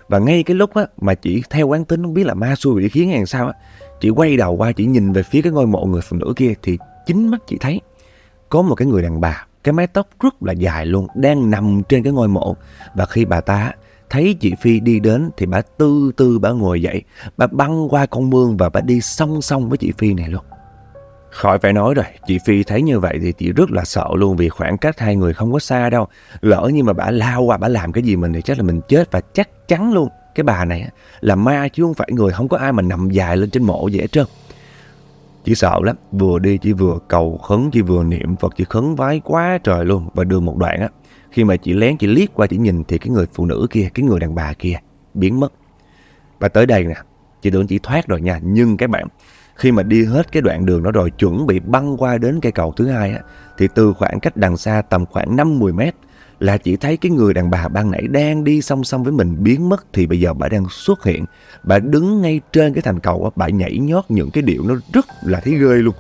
Và ngay cái lúc á, mà chị theo quán tính không biết là ma xui bị khiến hay sao á, chị quay đầu qua chị nhìn về phía cái ngôi mộ người phụ nữ kia thì chính mắt chị thấy có một cái người đàn bà, cái mái tóc rất là dài luôn, đang nằm trên cái ngôi mộ. Và khi bà ta thấy chị Phi đi đến thì bà tư tư bà ngồi dậy, bà băng qua con mương và bà đi song song với chị Phi này luôn. Khỏi phải nói rồi, chị Phi thấy như vậy thì chị rất là sợ luôn vì khoảng cách hai người không có xa đâu. Lỡ như mà bà lao qua bà làm cái gì mình thì chắc là mình chết và chắc chắn luôn. Cái bà này là ma chứ không phải người không có ai mà nằm dài lên trên mộ vậy hết trơn. Chị sợ lắm, vừa đi chỉ vừa cầu khấn, chỉ vừa niệm Phật, chị khấn vái quá trời luôn. Và đường một đoạn á, khi mà chị lén chị liếc qua chị nhìn thì cái người phụ nữ kia, cái người đàn bà kia biến mất. Và tới đây nè, chị tưởng chị thoát rồi nha, nhưng các bạn khi mà đi hết cái đoạn đường đó rồi chuẩn bị băng qua đến cây cầu thứ hai á, thì từ khoảng cách đằng xa tầm khoảng 5-10 mét là chỉ thấy cái người đàn bà ban nãy đang đi song song với mình biến mất thì bây giờ bà đang xuất hiện. Bà đứng ngay trên cái thành cầu á, bà nhảy nhót những cái điệu nó rất là thấy ghê luôn.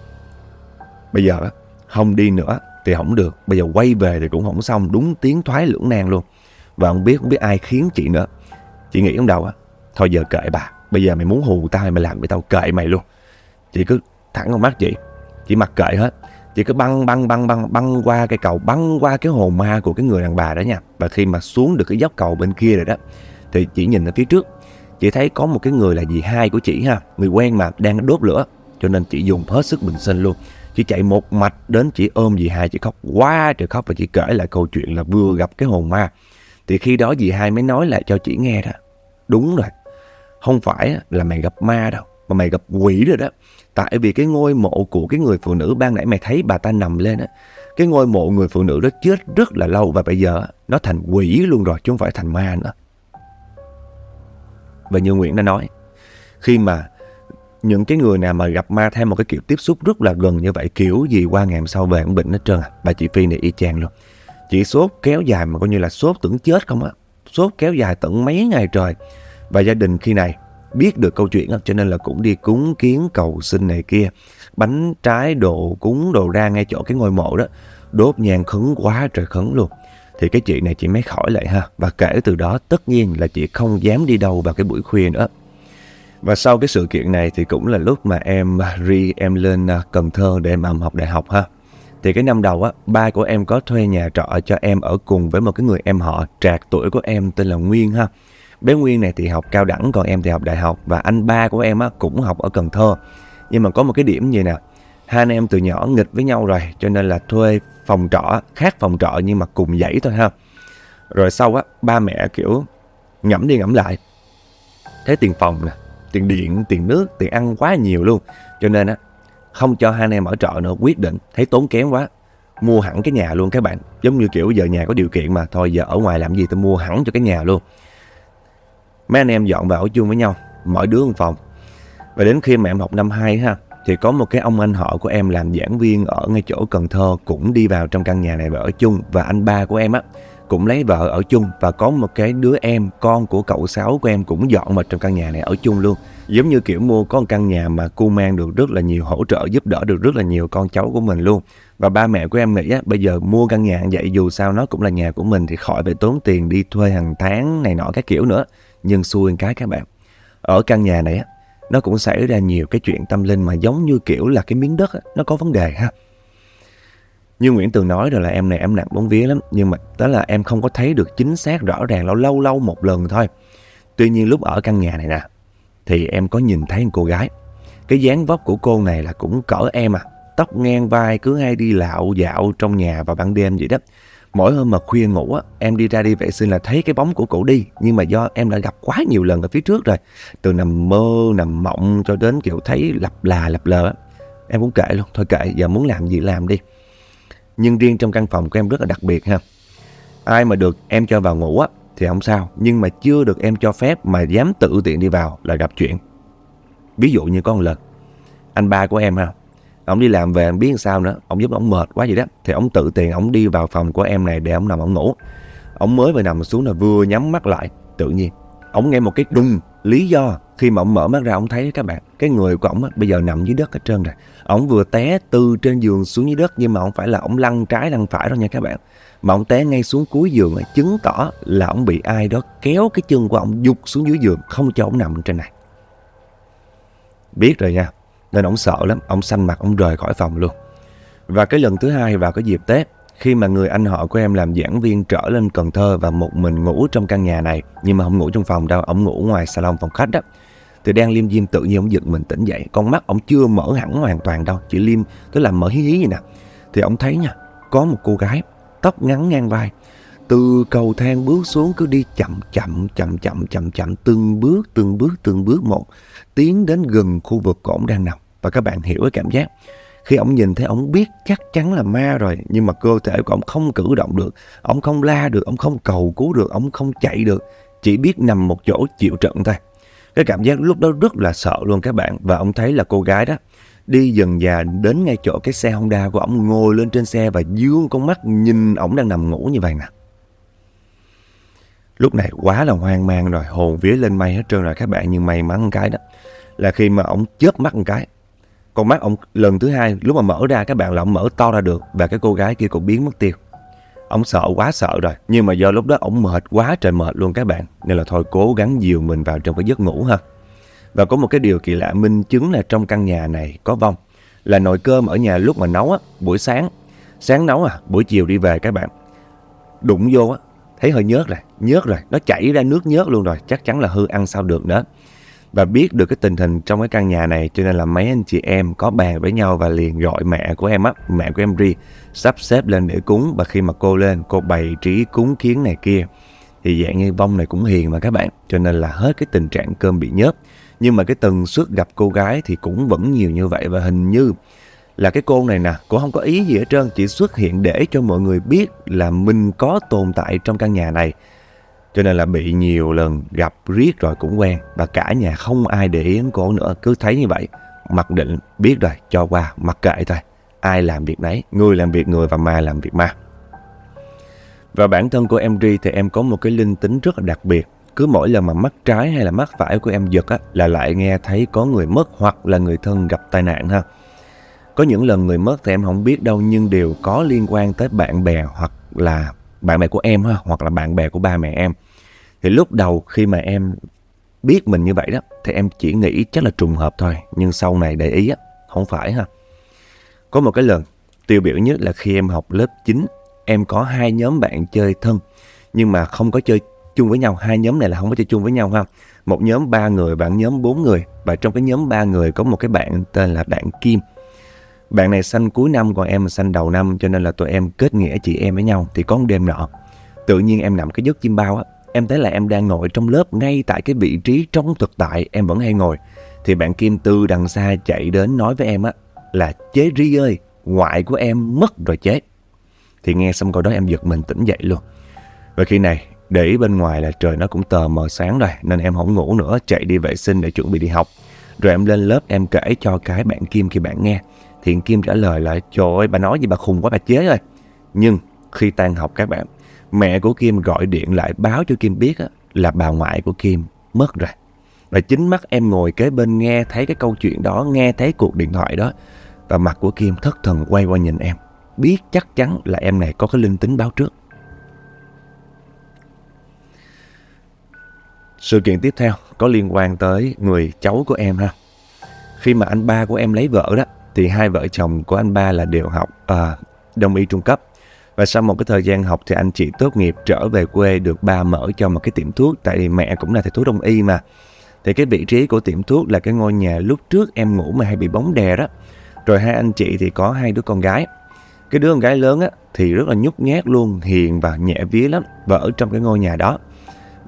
Bây giờ á, không đi nữa thì không được. Bây giờ quay về thì cũng không xong, đúng tiếng thoái lưỡng nan luôn. Và không biết không biết ai khiến chị nữa. Chị nghĩ trong đầu á, thôi giờ kệ bà. Bây giờ mày muốn hù tao mày làm mày tao kệ mày luôn. Chị cứ thẳng con mắt chị Chị mặc kệ hết Chị cứ băng băng băng băng băng qua cái cầu Băng qua cái hồn ma của cái người đàn bà đó nha Và khi mà xuống được cái dốc cầu bên kia rồi đó Thì chị nhìn ở phía trước Chị thấy có một cái người là dì hai của chị ha Người quen mà đang đốt lửa Cho nên chị dùng hết sức bình sinh luôn Chị chạy một mạch đến chị ôm dì hai Chị khóc quá trời khóc Và chị kể lại câu chuyện là vừa gặp cái hồn ma Thì khi đó dì hai mới nói lại cho chị nghe đó Đúng rồi Không phải là mày gặp ma đâu Mà mày gặp quỷ rồi đó Tại vì cái ngôi mộ của cái người phụ nữ ban nãy mày thấy bà ta nằm lên á. Cái ngôi mộ người phụ nữ đó chết rất là lâu và bây giờ nó thành quỷ luôn rồi chứ không phải thành ma nữa. Và như Nguyễn đã nói, khi mà những cái người nào mà gặp ma theo một cái kiểu tiếp xúc rất là gần như vậy, kiểu gì qua ngày hôm sau về cũng bệnh hết trơn à. Bà chị Phi này y chang luôn. Chị sốt kéo dài mà coi như là sốt tưởng chết không á. Sốt kéo dài tận mấy ngày trời. Và gia đình khi này biết được câu chuyện cho nên là cũng đi cúng kiến cầu xin này kia. Bánh trái đồ cúng đồ ra ngay chỗ cái ngôi mộ đó. Đốt nhang khấn quá trời khấn luôn. Thì cái chị này chị mới khỏi lại ha. Và kể từ đó tất nhiên là chị không dám đi đâu vào cái buổi khuya nữa. Và sau cái sự kiện này thì cũng là lúc mà em ri em lên à, Cần Thơ để em học đại học ha. Thì cái năm đầu á, ba của em có thuê nhà trọ cho em ở cùng với một cái người em họ trạc tuổi của em tên là Nguyên ha. Bé Nguyên này thì học cao đẳng còn em thì học đại học và anh ba của em á cũng học ở Cần Thơ. Nhưng mà có một cái điểm như nè, hai anh em từ nhỏ nghịch với nhau rồi cho nên là thuê phòng trọ khác phòng trọ nhưng mà cùng dãy thôi ha. Rồi sau á, ba mẹ kiểu ngẫm đi ngẫm lại. Thế tiền phòng nè, tiền điện, tiền nước, tiền ăn quá nhiều luôn. Cho nên á, không cho hai anh em ở trọ nữa quyết định thấy tốn kém quá mua hẳn cái nhà luôn các bạn. Giống như kiểu giờ nhà có điều kiện mà thôi giờ ở ngoài làm gì tôi mua hẳn cho cái nhà luôn. Mấy anh em dọn vào ở chung với nhau mỗi đứa một phòng. Và đến khi mà em học năm 2 ha thì có một cái ông anh họ của em làm giảng viên ở ngay chỗ Cần Thơ cũng đi vào trong căn nhà này và ở chung. Và anh ba của em á cũng lấy vợ ở chung và có một cái đứa em con của cậu sáu của em cũng dọn vào trong căn nhà này ở chung luôn. Giống như kiểu mua có một căn nhà mà cô mang được rất là nhiều hỗ trợ giúp đỡ được rất là nhiều con cháu của mình luôn. Và ba mẹ của em nghĩ á bây giờ mua căn nhà vậy dù sao nó cũng là nhà của mình thì khỏi phải tốn tiền đi thuê hàng tháng này nọ các kiểu nữa. Nhưng xui cái các bạn ở căn nhà này á nó cũng xảy ra nhiều cái chuyện tâm linh mà giống như kiểu là cái miếng đất á, nó có vấn đề ha như Nguyễn Tường nói rồi là em này em nặng bóng vía lắm Nhưng mà đó là em không có thấy được chính xác rõ ràng lâu lâu lâu một lần thôi. Tuy nhiên lúc ở căn nhà này nè Thì em có nhìn thấy một cô gái. Cái dáng vóc của cô này là cũng cỡ em à Tóc ngang vai cứ hay đi lạo dạo trong nhà vào ban đêm vậy đó. Mỗi hôm mà khuya ngủ á, em đi ra đi vệ sinh là thấy cái bóng của cổ đi Nhưng mà do em đã gặp quá nhiều lần ở phía trước rồi. Từ nằm mơ, nằm mộng cho đến kiểu thấy lặp là lặp lờ á. Em cũng kệ luôn, thôi kệ, giờ muốn làm gì làm đi nhưng riêng trong căn phòng của em rất là đặc biệt ha. Ai mà được em cho vào ngủ á thì không sao, nhưng mà chưa được em cho phép mà dám tự tiện đi vào là gặp chuyện. Ví dụ như có một lần, anh ba của em ha, ông đi làm về em biết sao nữa, ông giúp ông mệt quá vậy đó, thì ông tự tiện ông đi vào phòng của em này để ông nằm ông ngủ. Ông mới vừa nằm xuống là vừa nhắm mắt lại, tự nhiên ông nghe một cái đùng lý do khi mà ông mở mắt ra, ông thấy các bạn, cái người của ông bây giờ nằm dưới đất hết trơn rồi. Ông vừa té từ trên giường xuống dưới đất, nhưng mà không phải là ông lăn trái lăn phải đâu nha các bạn. Mà ông té ngay xuống cuối giường chứng tỏ là ông bị ai đó kéo cái chân của ông dục xuống dưới giường, không cho ông nằm trên này. Biết rồi nha, nên ông sợ lắm, ông xanh mặt, ông rời khỏi phòng luôn. Và cái lần thứ hai vào cái dịp tết khi mà người anh họ của em làm giảng viên trở lên Cần Thơ và một mình ngủ trong căn nhà này, nhưng mà không ngủ trong phòng đâu ông ngủ ngoài salon phòng khách đó. Thì đang liêm diêm tự nhiên ông giật mình tỉnh dậy, con mắt ông chưa mở hẳn hoàn toàn đâu, chỉ liêm, tức là mở hí hí vậy nè. Thì ông thấy nha, có một cô gái, tóc ngắn ngang vai, từ cầu thang bước xuống cứ đi chậm chậm chậm chậm chậm chậm, từng bước từng bước từng bước một, tiến đến gần khu vực của ông đang nằm. Và các bạn hiểu cái cảm giác khi ông nhìn thấy ông biết chắc chắn là ma rồi, nhưng mà cơ thể của ông không cử động được, ông không la được, ông không cầu cứu được, ông không chạy được, chỉ biết nằm một chỗ chịu trận thôi. Cái cảm giác lúc đó rất là sợ luôn các bạn, và ông thấy là cô gái đó đi dần dà đến ngay chỗ cái xe Honda của ông, ngồi lên trên xe và dương con mắt nhìn ổng đang nằm ngủ như vậy nè. Lúc này quá là hoang mang rồi, hồn vía lên mây hết trơn rồi các bạn, nhưng may mắn cái đó là khi mà ông chớp mắt một cái con mắt ông lần thứ hai lúc mà mở ra các bạn là ông mở to ra được và cái cô gái kia cũng biến mất tiêu. Ông sợ quá sợ rồi. Nhưng mà do lúc đó ông mệt quá trời mệt luôn các bạn. Nên là thôi cố gắng dìu mình vào trong cái giấc ngủ ha. Và có một cái điều kỳ lạ minh chứng là trong căn nhà này có vong. Là nồi cơm ở nhà lúc mà nấu á, buổi sáng. Sáng nấu à, buổi chiều đi về các bạn. Đụng vô á, thấy hơi nhớt rồi, nhớt rồi. Nó chảy ra nước nhớt luôn rồi. Chắc chắn là hư ăn sao được nữa và biết được cái tình hình trong cái căn nhà này cho nên là mấy anh chị em có bàn với nhau và liền gọi mẹ của em á, mẹ của em Ri sắp xếp lên để cúng. Và khi mà cô lên cô bày trí cúng kiến này kia thì dạng như vong này cũng hiền mà các bạn. Cho nên là hết cái tình trạng cơm bị nhớp. Nhưng mà cái tần suất gặp cô gái thì cũng vẫn nhiều như vậy. Và hình như là cái cô này nè cô không có ý gì hết trơn chỉ xuất hiện để cho mọi người biết là mình có tồn tại trong căn nhà này cho nên là bị nhiều lần gặp riết rồi cũng quen và cả nhà không ai để ý đến cô nữa. Cứ thấy như vậy, mặc định biết rồi, cho qua, mặc kệ thôi. Ai làm việc nấy, người làm việc người và ma làm việc ma. Và bản thân của em Ri thì em có một cái linh tính rất là đặc biệt. Cứ mỗi lần mà mắt trái hay là mắt phải của em giật á, là lại nghe thấy có người mất hoặc là người thân gặp tai nạn ha. Có những lần người mất thì em không biết đâu nhưng đều có liên quan tới bạn bè hoặc là bạn bè của em ha, hoặc là bạn bè của ba mẹ em. Thì lúc đầu khi mà em biết mình như vậy đó, thì em chỉ nghĩ chắc là trùng hợp thôi. Nhưng sau này để ý á, không phải ha. Có một cái lần, Tiêu biểu nhất là khi em học lớp 9, em có hai nhóm bạn chơi thân, nhưng mà không có chơi chung với nhau. Hai nhóm này là không có chơi chung với nhau ha. Một nhóm ba người, bạn nhóm bốn người. Và trong cái nhóm ba người có một cái bạn tên là bạn Kim. Bạn này sanh cuối năm còn em sanh đầu năm cho nên là tụi em kết nghĩa chị em với nhau. Thì có một đêm nọ, tự nhiên em nằm cái giấc chim bao á. Em thấy là em đang ngồi trong lớp ngay tại cái vị trí trong thực tại em vẫn hay ngồi. Thì bạn Kim Tư đằng xa chạy đến nói với em á là chế Ri ơi, ngoại của em mất rồi chế. Thì nghe xong câu đó em giật mình tỉnh dậy luôn. Và khi này, để ý bên ngoài là trời nó cũng tờ mờ sáng rồi nên em không ngủ nữa, chạy đi vệ sinh để chuẩn bị đi học. Rồi em lên lớp em kể cho cái bạn Kim khi bạn nghe. Thiện Kim trả lời là trời ơi bà nói gì bà khùng quá bà chế rồi. Nhưng khi tan học các bạn, mẹ của Kim gọi điện lại báo cho Kim biết á, là bà ngoại của Kim mất rồi. Và chính mắt em ngồi kế bên nghe thấy cái câu chuyện đó, nghe thấy cuộc điện thoại đó. Và mặt của Kim thất thần quay qua nhìn em. Biết chắc chắn là em này có cái linh tính báo trước. Sự kiện tiếp theo có liên quan tới người cháu của em ha. Khi mà anh ba của em lấy vợ đó, thì hai vợ chồng của anh ba là đều học à, đồng y trung cấp. Và sau một cái thời gian học thì anh chị tốt nghiệp trở về quê được ba mở cho một cái tiệm thuốc tại vì mẹ cũng là thầy thuốc đông y mà. Thì cái vị trí của tiệm thuốc là cái ngôi nhà lúc trước em ngủ mà hay bị bóng đè đó. Rồi hai anh chị thì có hai đứa con gái. Cái đứa con gái lớn á thì rất là nhút nhát luôn, hiền và nhẹ vía lắm và ở trong cái ngôi nhà đó.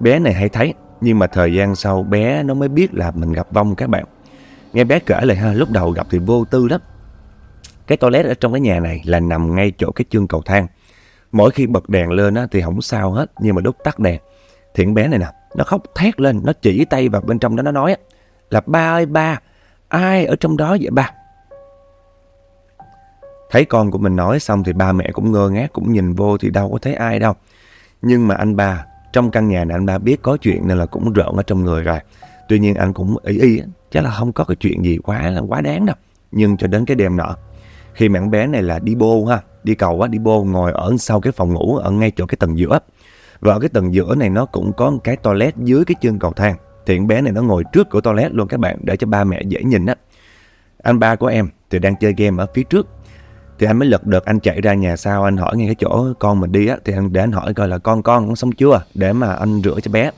Bé này hay thấy nhưng mà thời gian sau bé nó mới biết là mình gặp vong các bạn. Nghe bé kể lại ha, lúc đầu gặp thì vô tư lắm. Cái toilet ở trong cái nhà này là nằm ngay chỗ cái chương cầu thang. Mỗi khi bật đèn lên á, thì không sao hết, nhưng mà đốt tắt đèn. Thiện bé này nè, nó khóc thét lên, nó chỉ tay vào bên trong đó nó nói á, là ba ơi ba, ai ở trong đó vậy ba? Thấy con của mình nói xong thì ba mẹ cũng ngơ ngác, cũng nhìn vô thì đâu có thấy ai đâu. Nhưng mà anh ba, trong căn nhà này anh ba biết có chuyện nên là cũng rợn ở trong người rồi. Tuy nhiên anh cũng ý ý, chắc là không có cái chuyện gì quá là quá đáng đâu. Nhưng cho đến cái đêm nọ, khi mà bé này là đi bô ha, đi cầu á, đi bô ngồi ở sau cái phòng ngủ ở ngay chỗ cái tầng giữa. Và ở cái tầng giữa này nó cũng có một cái toilet dưới cái chân cầu thang. Thì bé này nó ngồi trước cửa toilet luôn các bạn để cho ba mẹ dễ nhìn á. Anh ba của em thì đang chơi game ở phía trước. Thì anh mới lật đật anh chạy ra nhà sau anh hỏi ngay cái chỗ con mình đi á. Thì anh, để anh hỏi coi là con con cũng xong chưa để mà anh rửa cho bé.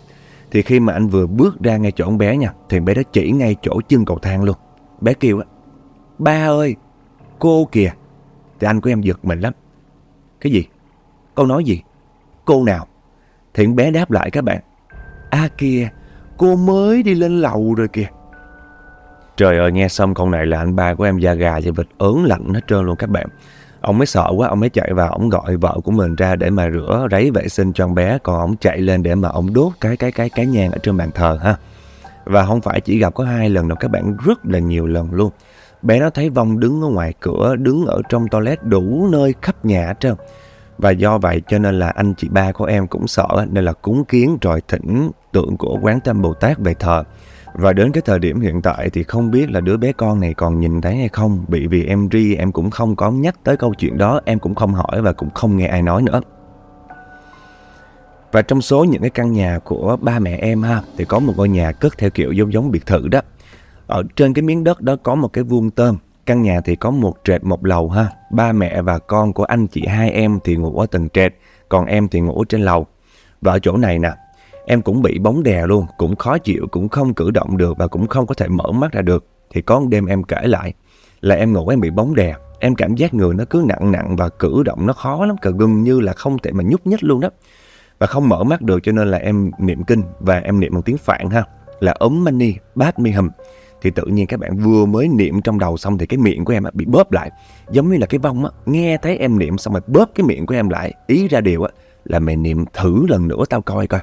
Thì khi mà anh vừa bước ra ngay chỗ con bé nha Thì bé đó chỉ ngay chỗ chân cầu thang luôn Bé kêu á Ba ơi cô kìa Thì anh của em giật mình lắm Cái gì? Câu nói gì? Cô nào? thiện bé đáp lại các bạn À kìa Cô mới đi lên lầu rồi kìa Trời ơi nghe xong câu này là anh ba của em da gà và vịt ớn lạnh hết trơn luôn các bạn Ông mới sợ quá, ông mới chạy vào, ông gọi vợ của mình ra để mà rửa ráy vệ sinh cho con bé, còn ông chạy lên để mà ông đốt cái cái cái cái nhang ở trên bàn thờ ha. Và không phải chỉ gặp có hai lần đâu các bạn, rất là nhiều lần luôn. Bé nó thấy vong đứng ở ngoài cửa, đứng ở trong toilet đủ nơi khắp nhà trơn. Và do vậy cho nên là anh chị ba của em cũng sợ nên là cúng kiến rồi thỉnh tượng của quán Tam Bồ Tát về thờ. Và đến cái thời điểm hiện tại thì không biết là đứa bé con này còn nhìn thấy hay không Bị vì em ri em cũng không có nhắc tới câu chuyện đó Em cũng không hỏi và cũng không nghe ai nói nữa Và trong số những cái căn nhà của ba mẹ em ha Thì có một ngôi nhà cất theo kiểu giống giống biệt thự đó ở trên cái miếng đất đó có một cái vuông tôm Căn nhà thì có một trệt một lầu ha Ba mẹ và con của anh chị hai em thì ngủ ở tầng trệt Còn em thì ngủ trên lầu Và ở chỗ này nè Em cũng bị bóng đè luôn, cũng khó chịu, cũng không cử động được và cũng không có thể mở mắt ra được. Thì có một đêm em kể lại là em ngủ em bị bóng đè. Em cảm giác người nó cứ nặng nặng và cử động nó khó lắm, cả gần như là không thể mà nhúc nhích luôn đó. Và không mở mắt được cho nên là em niệm kinh và em niệm một tiếng phạn ha. Là ấm mani, bát mi hầm. Thì tự nhiên các bạn vừa mới niệm trong đầu xong thì cái miệng của em bị bóp lại. Giống như là cái vong á, nghe thấy em niệm xong rồi bóp cái miệng của em lại. Ý ra điều á là mày niệm thử lần nữa tao coi coi.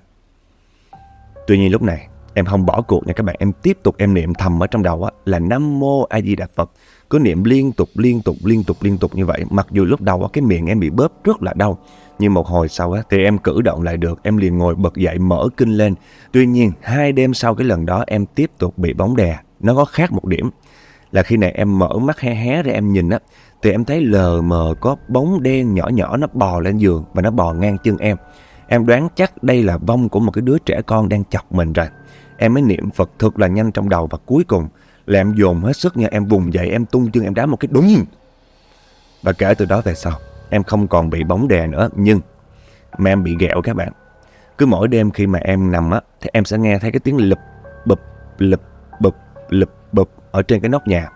Tuy nhiên lúc này em không bỏ cuộc nha các bạn. Em tiếp tục em niệm thầm ở trong đầu á, là Nam Mô A Di Đà Phật. Cứ niệm liên tục, liên tục, liên tục, liên tục như vậy. Mặc dù lúc đầu á, cái miệng em bị bóp rất là đau. Nhưng một hồi sau á, thì em cử động lại được. Em liền ngồi bật dậy mở kinh lên. Tuy nhiên hai đêm sau cái lần đó em tiếp tục bị bóng đè. Nó có khác một điểm. Là khi này em mở mắt hé hé ra em nhìn á. Thì em thấy lờ mờ có bóng đen nhỏ nhỏ nó bò lên giường và nó bò ngang chân em. Em đoán chắc đây là vong của một cái đứa trẻ con đang chọc mình rồi. Em mới niệm Phật thực là nhanh trong đầu và cuối cùng là em dồn hết sức nha. Em vùng dậy, em tung chân, em đá một cái đúng. Và kể từ đó về sau, em không còn bị bóng đè nữa. Nhưng mà em bị ghẹo các bạn. Cứ mỗi đêm khi mà em nằm á, thì em sẽ nghe thấy cái tiếng lụp bụp, lụp lụp bụp ở trên cái nóc nhà.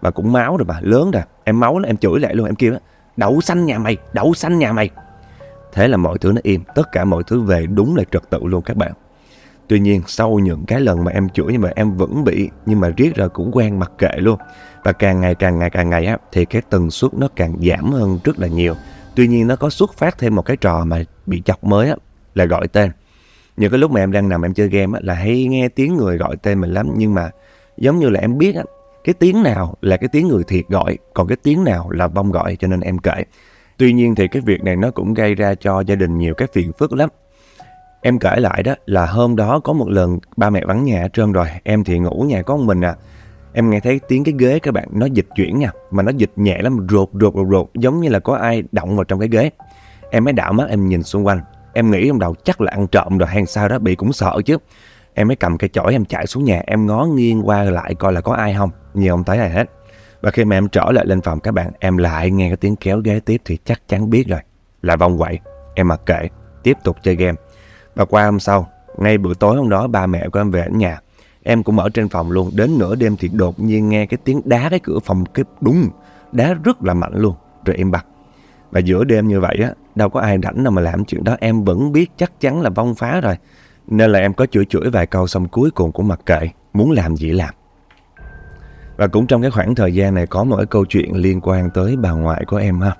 Và cũng máu rồi mà, lớn rồi. Em máu nó em chửi lại luôn, em kêu đó đậu xanh nhà mày, đậu xanh nhà mày. Thế là mọi thứ nó im, tất cả mọi thứ về đúng là trật tự luôn các bạn. Tuy nhiên sau những cái lần mà em chửi nhưng mà em vẫn bị nhưng mà riết rồi cũng quen mặc kệ luôn. Và càng ngày càng ngày càng ngày á thì cái tần suất nó càng giảm hơn rất là nhiều. Tuy nhiên nó có xuất phát thêm một cái trò mà bị chọc mới á là gọi tên. Những cái lúc mà em đang nằm em chơi game á là hay nghe tiếng người gọi tên mình lắm nhưng mà giống như là em biết á cái tiếng nào là cái tiếng người thiệt gọi còn cái tiếng nào là vong gọi cho nên em kể Tuy nhiên thì cái việc này nó cũng gây ra cho gia đình nhiều cái phiền phức lắm. Em kể lại đó là hôm đó có một lần ba mẹ vắng nhà hết trơn rồi, em thì ngủ nhà có một mình à. Em nghe thấy tiếng cái ghế các bạn nó dịch chuyển nha, mà nó dịch nhẹ lắm, rột rột rột rột, giống như là có ai động vào trong cái ghế. Em mới đảo mắt em nhìn xung quanh, em nghĩ trong đầu chắc là ăn trộm rồi hay sao đó bị cũng sợ chứ. Em mới cầm cây chổi em chạy xuống nhà, em ngó nghiêng qua lại coi là có ai không, nhưng không thấy ai hết. Và khi mà em trở lại lên phòng các bạn, em lại nghe cái tiếng kéo ghế tiếp thì chắc chắn biết rồi, là vong quậy. Em mặc kệ, tiếp tục chơi game. Và qua hôm sau, ngay bữa tối hôm đó ba mẹ của em về ở nhà. Em cũng ở trên phòng luôn. Đến nửa đêm thì đột nhiên nghe cái tiếng đá cái cửa phòng cái đúng. Đá rất là mạnh luôn. Rồi em bật. Và giữa đêm như vậy á, đâu có ai rảnh nào mà làm chuyện đó. Em vẫn biết chắc chắn là vong phá rồi. Nên là em có chửi chửi vài câu xong cuối cùng cũng mặc kệ. Muốn làm gì làm. Và cũng trong cái khoảng thời gian này có một cái câu chuyện liên quan tới bà ngoại của em ha.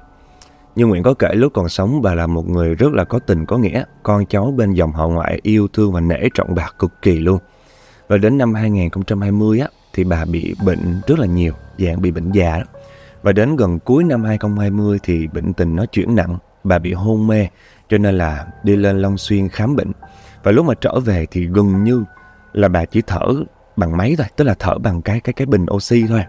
Như Nguyễn có kể lúc còn sống bà là một người rất là có tình có nghĩa, con cháu bên dòng họ ngoại yêu thương và nể trọng bạc cực kỳ luôn. Và đến năm 2020 á, thì bà bị bệnh rất là nhiều, dạng bị bệnh già đó. Và đến gần cuối năm 2020 thì bệnh tình nó chuyển nặng, bà bị hôn mê, cho nên là đi lên Long Xuyên khám bệnh. Và lúc mà trở về thì gần như là bà chỉ thở bằng máy thôi, tức là thở bằng cái cái cái bình oxy thôi.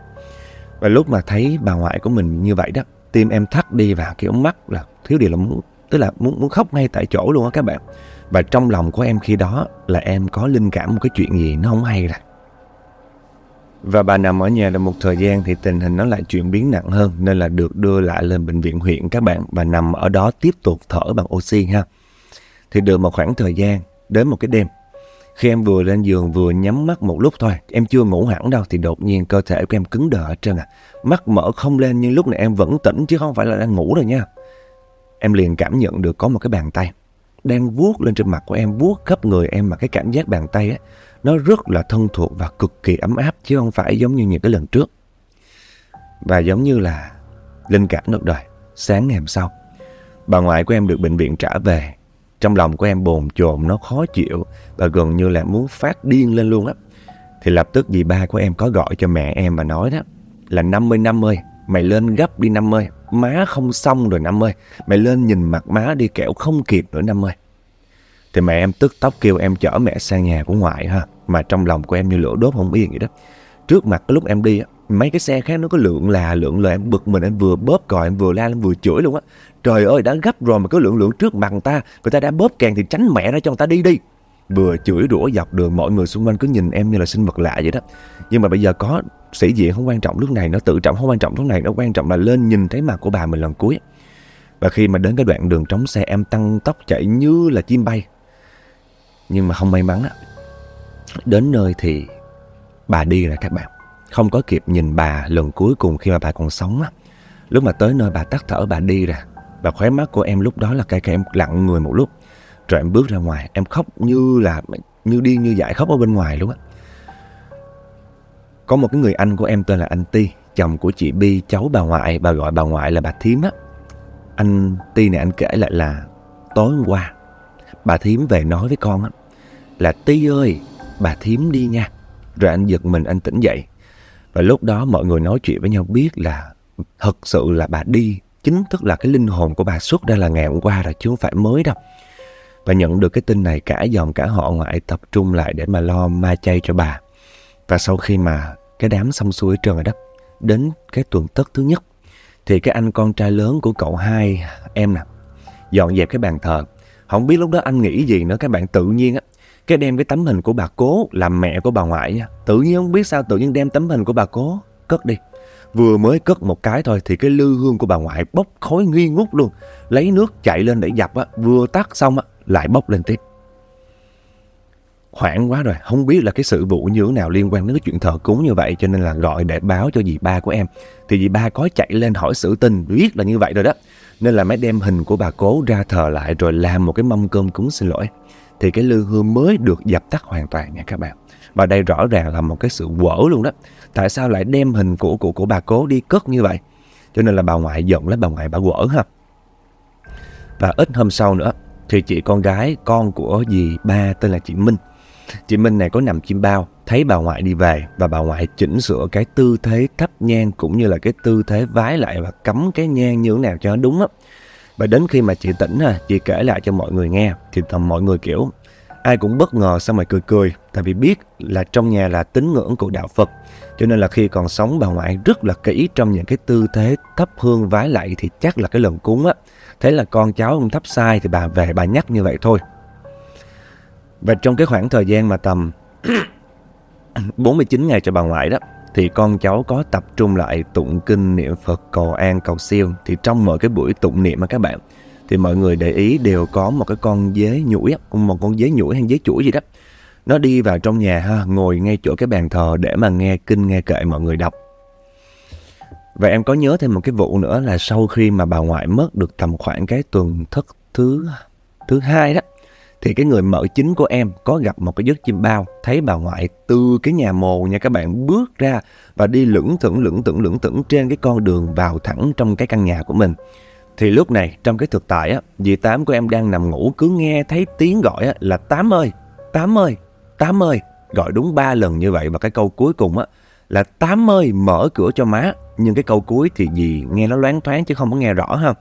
Và lúc mà thấy bà ngoại của mình như vậy đó, tim em thắt đi và kiểu mắt là thiếu điều là muốn tức là muốn muốn khóc ngay tại chỗ luôn á các bạn và trong lòng của em khi đó là em có linh cảm một cái chuyện gì nó không hay rồi và bà nằm ở nhà được một thời gian thì tình hình nó lại chuyển biến nặng hơn nên là được đưa lại lên bệnh viện huyện các bạn và nằm ở đó tiếp tục thở bằng oxy ha. Thì được một khoảng thời gian, đến một cái đêm, khi em vừa lên giường vừa nhắm mắt một lúc thôi, em chưa ngủ hẳn đâu thì đột nhiên cơ thể của em cứng đờ hết trơn à. Mắt mở không lên nhưng lúc này em vẫn tỉnh chứ không phải là đang ngủ rồi nha. Em liền cảm nhận được có một cái bàn tay đang vuốt lên trên mặt của em, vuốt khắp người em mà cái cảm giác bàn tay á nó rất là thân thuộc và cực kỳ ấm áp chứ không phải giống như những cái lần trước. Và giống như là linh cảm được đời, sáng ngày hôm sau, bà ngoại của em được bệnh viện trả về trong lòng của em bồn chồn nó khó chịu và gần như là muốn phát điên lên luôn á. Thì lập tức dì ba của em có gọi cho mẹ em và nói đó là 50 50, mày lên gấp đi 50, má không xong rồi 50, mày lên nhìn mặt má đi kẹo không kịp nữa 50. Thì mẹ em tức tốc kêu em chở mẹ sang nhà của ngoại ha, mà trong lòng của em như lửa đốt không yên vậy đó. Trước mặt cái lúc em đi mấy cái xe khác nó có lượng là lượng là, em bực mình, em vừa bóp còi, em vừa la, em vừa chửi luôn á. Trời ơi, đã gấp rồi mà có lượng lượng trước mặt người ta người ta đã bóp càng thì tránh mẹ ra cho người ta đi đi. Vừa chửi rủa dọc đường, mọi người xung quanh cứ nhìn em như là sinh vật lạ vậy đó. Nhưng mà bây giờ có sĩ diện không quan trọng lúc này, nó tự trọng không quan trọng lúc này, nó quan trọng là lên nhìn thấy mặt của bà mình lần cuối. Và khi mà đến cái đoạn đường trống xe, em tăng tốc chạy như là chim bay. Nhưng mà không may mắn á, đến nơi thì bà đi rồi các bạn không có kịp nhìn bà lần cuối cùng khi mà bà còn sống á. Lúc mà tới nơi bà tắt thở bà đi ra. Và khóe mắt của em lúc đó là cái cái em lặng người một lúc. Rồi em bước ra ngoài, em khóc như là như điên như dại khóc ở bên ngoài luôn á. Có một cái người anh của em tên là anh Ti, chồng của chị Bi, cháu bà ngoại, bà gọi bà ngoại là bà Thím á. Anh Ti này anh kể lại là tối hôm qua bà Thím về nói với con á là Ti ơi, bà Thím đi nha. Rồi anh giật mình anh tỉnh dậy và lúc đó mọi người nói chuyện với nhau biết là thật sự là bà đi, chính thức là cái linh hồn của bà xuất ra là ngày hôm qua rồi chứ không phải mới đâu. Và nhận được cái tin này cả dòng cả họ ngoại tập trung lại để mà lo ma chay cho bà. Và sau khi mà cái đám xong xuôi trơn rồi đó, đến cái tuần tất thứ nhất, thì cái anh con trai lớn của cậu hai em nè, dọn dẹp cái bàn thờ. Không biết lúc đó anh nghĩ gì nữa, các bạn tự nhiên á, cái đem cái tấm hình của bà cố làm mẹ của bà ngoại nha. Tự nhiên không biết sao tự nhiên đem tấm hình của bà cố cất đi. Vừa mới cất một cái thôi thì cái lư hương của bà ngoại bốc khói nghi ngút luôn. Lấy nước chạy lên để dập á, vừa tắt xong á, lại bốc lên tiếp. Hoảng quá rồi, không biết là cái sự vụ như thế nào liên quan đến cái chuyện thờ cúng như vậy cho nên là gọi để báo cho dì ba của em. Thì dì ba có chạy lên hỏi sự tình, biết là như vậy rồi đó. Nên là mới đem hình của bà cố ra thờ lại rồi làm một cái mâm cơm cúng xin lỗi. Thì cái lư hương mới được dập tắt hoàn toàn nha các bạn. Và đây rõ ràng là một cái sự quở luôn đó. Tại sao lại đem hình của của của bà cố đi cất như vậy? Cho nên là bà ngoại giận lắm bà ngoại bà quở ha. Và ít hôm sau nữa thì chị con gái con của dì ba tên là chị Minh. Chị Minh này có nằm chim bao, thấy bà ngoại đi về và bà ngoại chỉnh sửa cái tư thế thắp nhang cũng như là cái tư thế vái lại và cắm cái nhang như thế nào cho nó đúng á. Và đến khi mà chị tỉnh ha, chị kể lại cho mọi người nghe thì tầm mọi người kiểu ai cũng bất ngờ xong rồi cười cười tại vì biết là trong nhà là tín ngưỡng của đạo Phật. Cho nên là khi còn sống bà ngoại rất là kỹ trong những cái tư thế thắp hương vái lại thì chắc là cái lần cúng á thế là con cháu không thắp sai thì bà về bà nhắc như vậy thôi. Và trong cái khoảng thời gian mà tầm 49 ngày cho bà ngoại đó thì con cháu có tập trung lại tụng kinh niệm Phật cầu an cầu siêu. Thì trong mọi cái buổi tụng niệm mà các bạn, thì mọi người để ý đều có một cái con dế nhũi một con dế nhũi hay dế chuỗi gì đó. Nó đi vào trong nhà ha, ngồi ngay chỗ cái bàn thờ để mà nghe kinh, nghe kệ mọi người đọc. Và em có nhớ thêm một cái vụ nữa là sau khi mà bà ngoại mất được tầm khoảng cái tuần thất thứ thứ hai đó thì cái người mợ chính của em có gặp một cái giấc chim bao thấy bà ngoại từ cái nhà mồ nha các bạn bước ra và đi lững thững lững thững lững thững trên cái con đường vào thẳng trong cái căn nhà của mình thì lúc này trong cái thực tại á, dì Tám của em đang nằm ngủ cứ nghe thấy tiếng gọi á, là Tám ơi, Tám ơi, Tám ơi. Gọi đúng ba lần như vậy và cái câu cuối cùng á, là Tám ơi mở cửa cho má. Nhưng cái câu cuối thì dì nghe nó loáng thoáng chứ không có nghe rõ ha.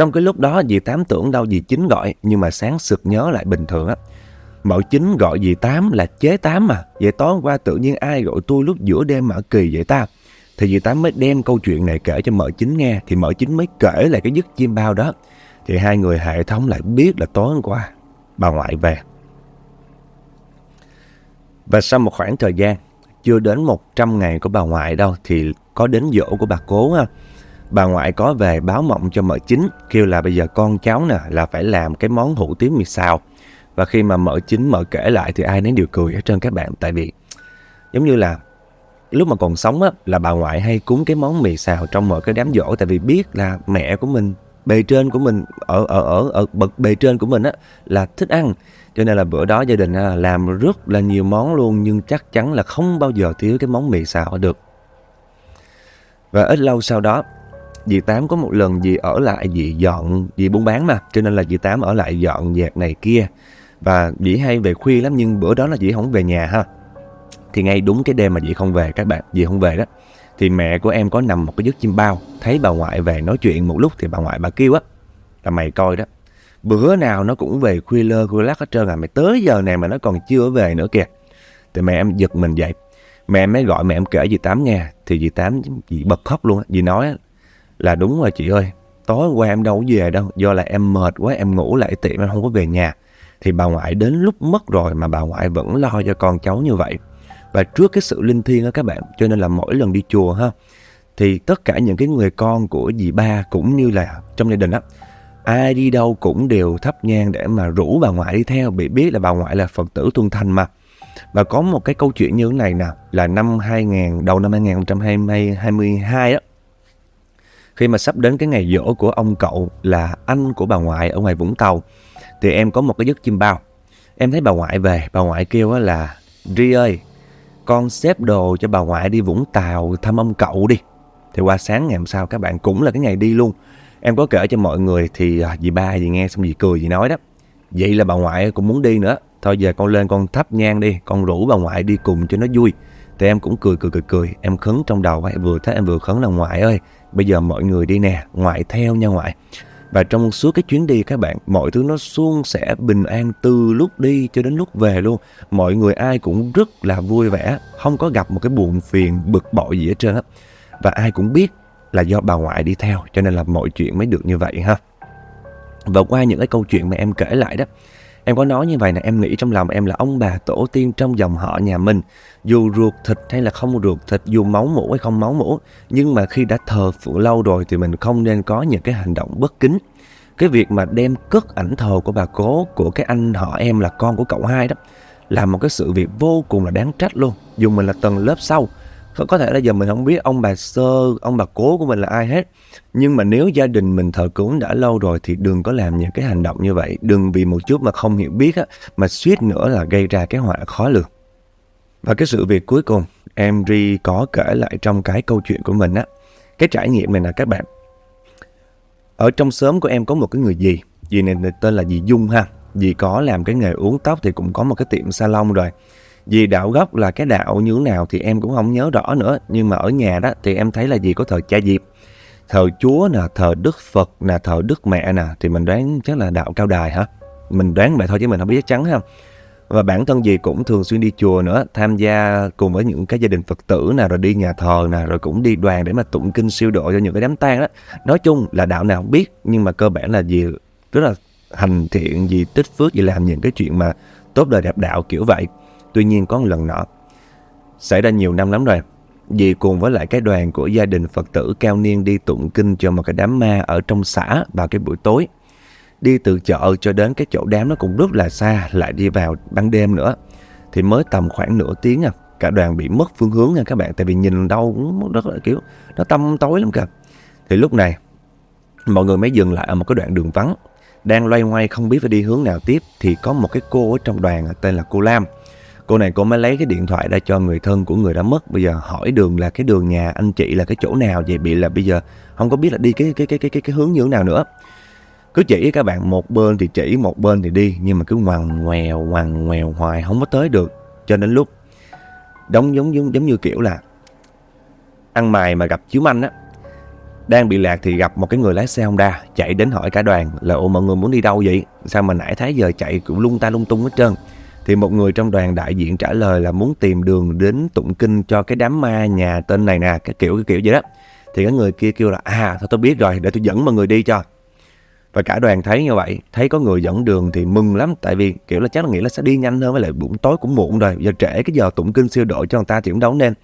Trong cái lúc đó dì Tám tưởng đâu dì Chính gọi nhưng mà sáng sực nhớ lại bình thường á. Mợ Chính gọi dì Tám là chế Tám mà. Vậy tối qua tự nhiên ai gọi tôi lúc giữa đêm mà kỳ vậy ta? Thì dì Tám mới đem câu chuyện này kể cho mợ chính nghe. Thì mợ chính mới kể lại cái giấc chim bao đó. Thì hai người hệ thống lại biết là tối hôm qua bà ngoại về. Và sau một khoảng thời gian, chưa đến 100 ngày của bà ngoại đâu thì có đến dỗ của bà cố ha. Bà ngoại có về báo mộng cho mợ chính, kêu là bây giờ con cháu nè là phải làm cái món hủ tiếu mì xào. Và khi mà mợ chính mợ kể lại thì ai nấy đều cười hết trơn các bạn. Tại vì giống như là lúc mà còn sống á, là bà ngoại hay cúng cái món mì xào trong mọi cái đám dỗ tại vì biết là mẹ của mình bề trên của mình ở ở ở ở bậc bề trên của mình á là thích ăn cho nên là bữa đó gia đình làm rất là nhiều món luôn nhưng chắc chắn là không bao giờ thiếu cái món mì xào được và ít lâu sau đó dì tám có một lần dì ở lại dì dọn, dì buôn bán mà, cho nên là dì tám ở lại dọn dẹp này kia. Và dì hay về khuya lắm, nhưng bữa đó là dì không về nhà ha. Thì ngay đúng cái đêm mà dì không về, các bạn dì không về đó, thì mẹ của em có nằm một cái giấc chim bao, thấy bà ngoại về nói chuyện một lúc thì bà ngoại bà kêu á, là mày coi đó, bữa nào nó cũng về khuya lơ khuya lắc hết trơn à mày tới giờ này mà nó còn chưa về nữa kìa. Thì mẹ em giật mình dậy, mẹ em mới gọi, mẹ em kể dì tám nghe, thì dì tám dì bật khóc luôn á, dì nói là đúng rồi chị ơi, tối qua em đâu có về đâu, do là em mệt quá, em ngủ lại tiệm, em không có về nhà. Thì bà ngoại đến lúc mất rồi mà bà ngoại vẫn lo cho con cháu như vậy. Và trước cái sự linh thiêng đó các bạn, cho nên là mỗi lần đi chùa ha, thì tất cả những cái người con của dì ba cũng như là trong gia đình á, ai đi đâu cũng đều thắp nhang để mà rủ bà ngoại đi theo. Bị biết là bà ngoại là phật tử tuân thành mà. Và có một cái câu chuyện như thế này nè, là năm 2000 đầu năm 2022 đó khi mà sắp đến cái ngày dỗ của ông cậu là anh của bà ngoại ở ngoài Vũng Tàu thì em có một cái giấc chim bao em thấy bà ngoại về bà ngoại kêu là Ri ơi con xếp đồ cho bà ngoại đi Vũng Tàu thăm ông cậu đi. Thì qua sáng ngày hôm sau các bạn cũng là cái ngày đi luôn. Em có kể cho mọi người thì à, dì ba dì nghe xong dì cười dì nói đó. Vậy là bà ngoại cũng muốn đi nữa. Thôi giờ con lên con thắp nhang đi, con rủ bà ngoại đi cùng cho nó vui. Thì em cũng cười cười cười cười, em khấn trong đầu, vừa thấy em vừa khấn là ngoại ơi, bây giờ mọi người đi nè, ngoại theo nha ngoại. Và trong suốt cái chuyến đi các bạn, mọi thứ nó suôn sẻ bình an từ lúc đi cho đến lúc về luôn. Mọi người ai cũng rất là vui vẻ, không có gặp một cái buồn phiền, bực bội gì hết trơn á. Và ai cũng biết là do bà ngoại đi theo, cho nên là mọi chuyện mới được như vậy ha. Và qua những cái câu chuyện mà em kể lại đó, Em có nói như vậy là em nghĩ trong lòng em là ông bà tổ tiên trong dòng họ nhà mình. Dù ruột thịt hay là không ruột thịt, dù máu mủ hay không máu mủ. Nhưng mà khi đã thờ phượng lâu rồi thì mình không nên có những cái hành động bất kính. Cái việc mà đem cất ảnh thờ của bà cố, của cái anh họ em là con của cậu hai đó, là một cái sự việc vô cùng là đáng trách luôn. Dù mình là tầng lớp sau, có thể là giờ mình không biết ông bà sơ, ông bà cố của mình là ai hết. Nhưng mà nếu gia đình mình thờ cúng đã lâu rồi thì đừng có làm những cái hành động như vậy. Đừng vì một chút mà không hiểu biết á, mà suýt nữa là gây ra cái họa khó lường. Và cái sự việc cuối cùng em Ri có kể lại trong cái câu chuyện của mình á. Cái trải nghiệm này là các bạn. Ở trong xóm của em có một cái người gì. Dì này tên là dì Dung ha. Dì có làm cái nghề uống tóc thì cũng có một cái tiệm salon rồi. Vì đạo gốc là cái đạo như thế nào thì em cũng không nhớ rõ nữa. Nhưng mà ở nhà đó thì em thấy là gì có thờ cha diệp. Thờ Chúa nè, thờ Đức Phật nè, thờ Đức Mẹ nè. Thì mình đoán chắc là đạo cao đài hả? Mình đoán vậy thôi chứ mình không biết chắc chắn ha. Và bản thân dì cũng thường xuyên đi chùa nữa, tham gia cùng với những cái gia đình Phật tử nè, rồi đi nhà thờ nè, rồi cũng đi đoàn để mà tụng kinh siêu độ cho những cái đám tang đó. Nói chung là đạo nào không biết, nhưng mà cơ bản là dì rất là hành thiện, dì tích phước, dì làm những cái chuyện mà tốt đời đẹp đạo kiểu vậy. Tuy nhiên có một lần nọ, xảy ra nhiều năm lắm rồi, vì cùng với lại cái đoàn của gia đình Phật tử cao niên đi tụng kinh cho một cái đám ma ở trong xã vào cái buổi tối. Đi từ chợ cho đến cái chỗ đám nó cũng rất là xa, lại đi vào ban đêm nữa. Thì mới tầm khoảng nửa tiếng à, cả đoàn bị mất phương hướng nha các bạn, tại vì nhìn đâu cũng rất là kiểu, nó tăm tối lắm kìa. Thì lúc này, mọi người mới dừng lại ở một cái đoạn đường vắng. Đang loay hoay không biết phải đi hướng nào tiếp, thì có một cái cô ở trong đoàn à, tên là cô Lam Cô này cô mới lấy cái điện thoại ra cho người thân của người đã mất. Bây giờ hỏi đường là cái đường nhà anh chị là cái chỗ nào vậy bị là bây giờ không có biết là đi cái cái cái cái cái, cái hướng như thế nào nữa. Cứ chỉ các bạn một bên thì chỉ một bên thì đi nhưng mà cứ ngoằn ngoèo ngoằn ngoèo hoài không có tới được. Cho đến lúc đóng giống giống giống như kiểu là ăn mày mà gặp chiếu manh á đang bị lạc thì gặp một cái người lái xe Honda chạy đến hỏi cả đoàn là ồ mọi người muốn đi đâu vậy sao mà nãy thấy giờ chạy cũng lung ta lung tung hết trơn thì một người trong đoàn đại diện trả lời là muốn tìm đường đến tụng kinh cho cái đám ma nhà tên này nè, cái kiểu cái kiểu vậy đó. Thì cái người kia kêu là à thôi tôi biết rồi để tôi dẫn mọi người đi cho. Và cả đoàn thấy như vậy, thấy có người dẫn đường thì mừng lắm tại vì kiểu là chắc là nghĩ là sẽ đi nhanh hơn với lại buổi tối cũng muộn rồi, giờ trễ cái giờ tụng kinh siêu độ cho người ta thì cũng đâu nên.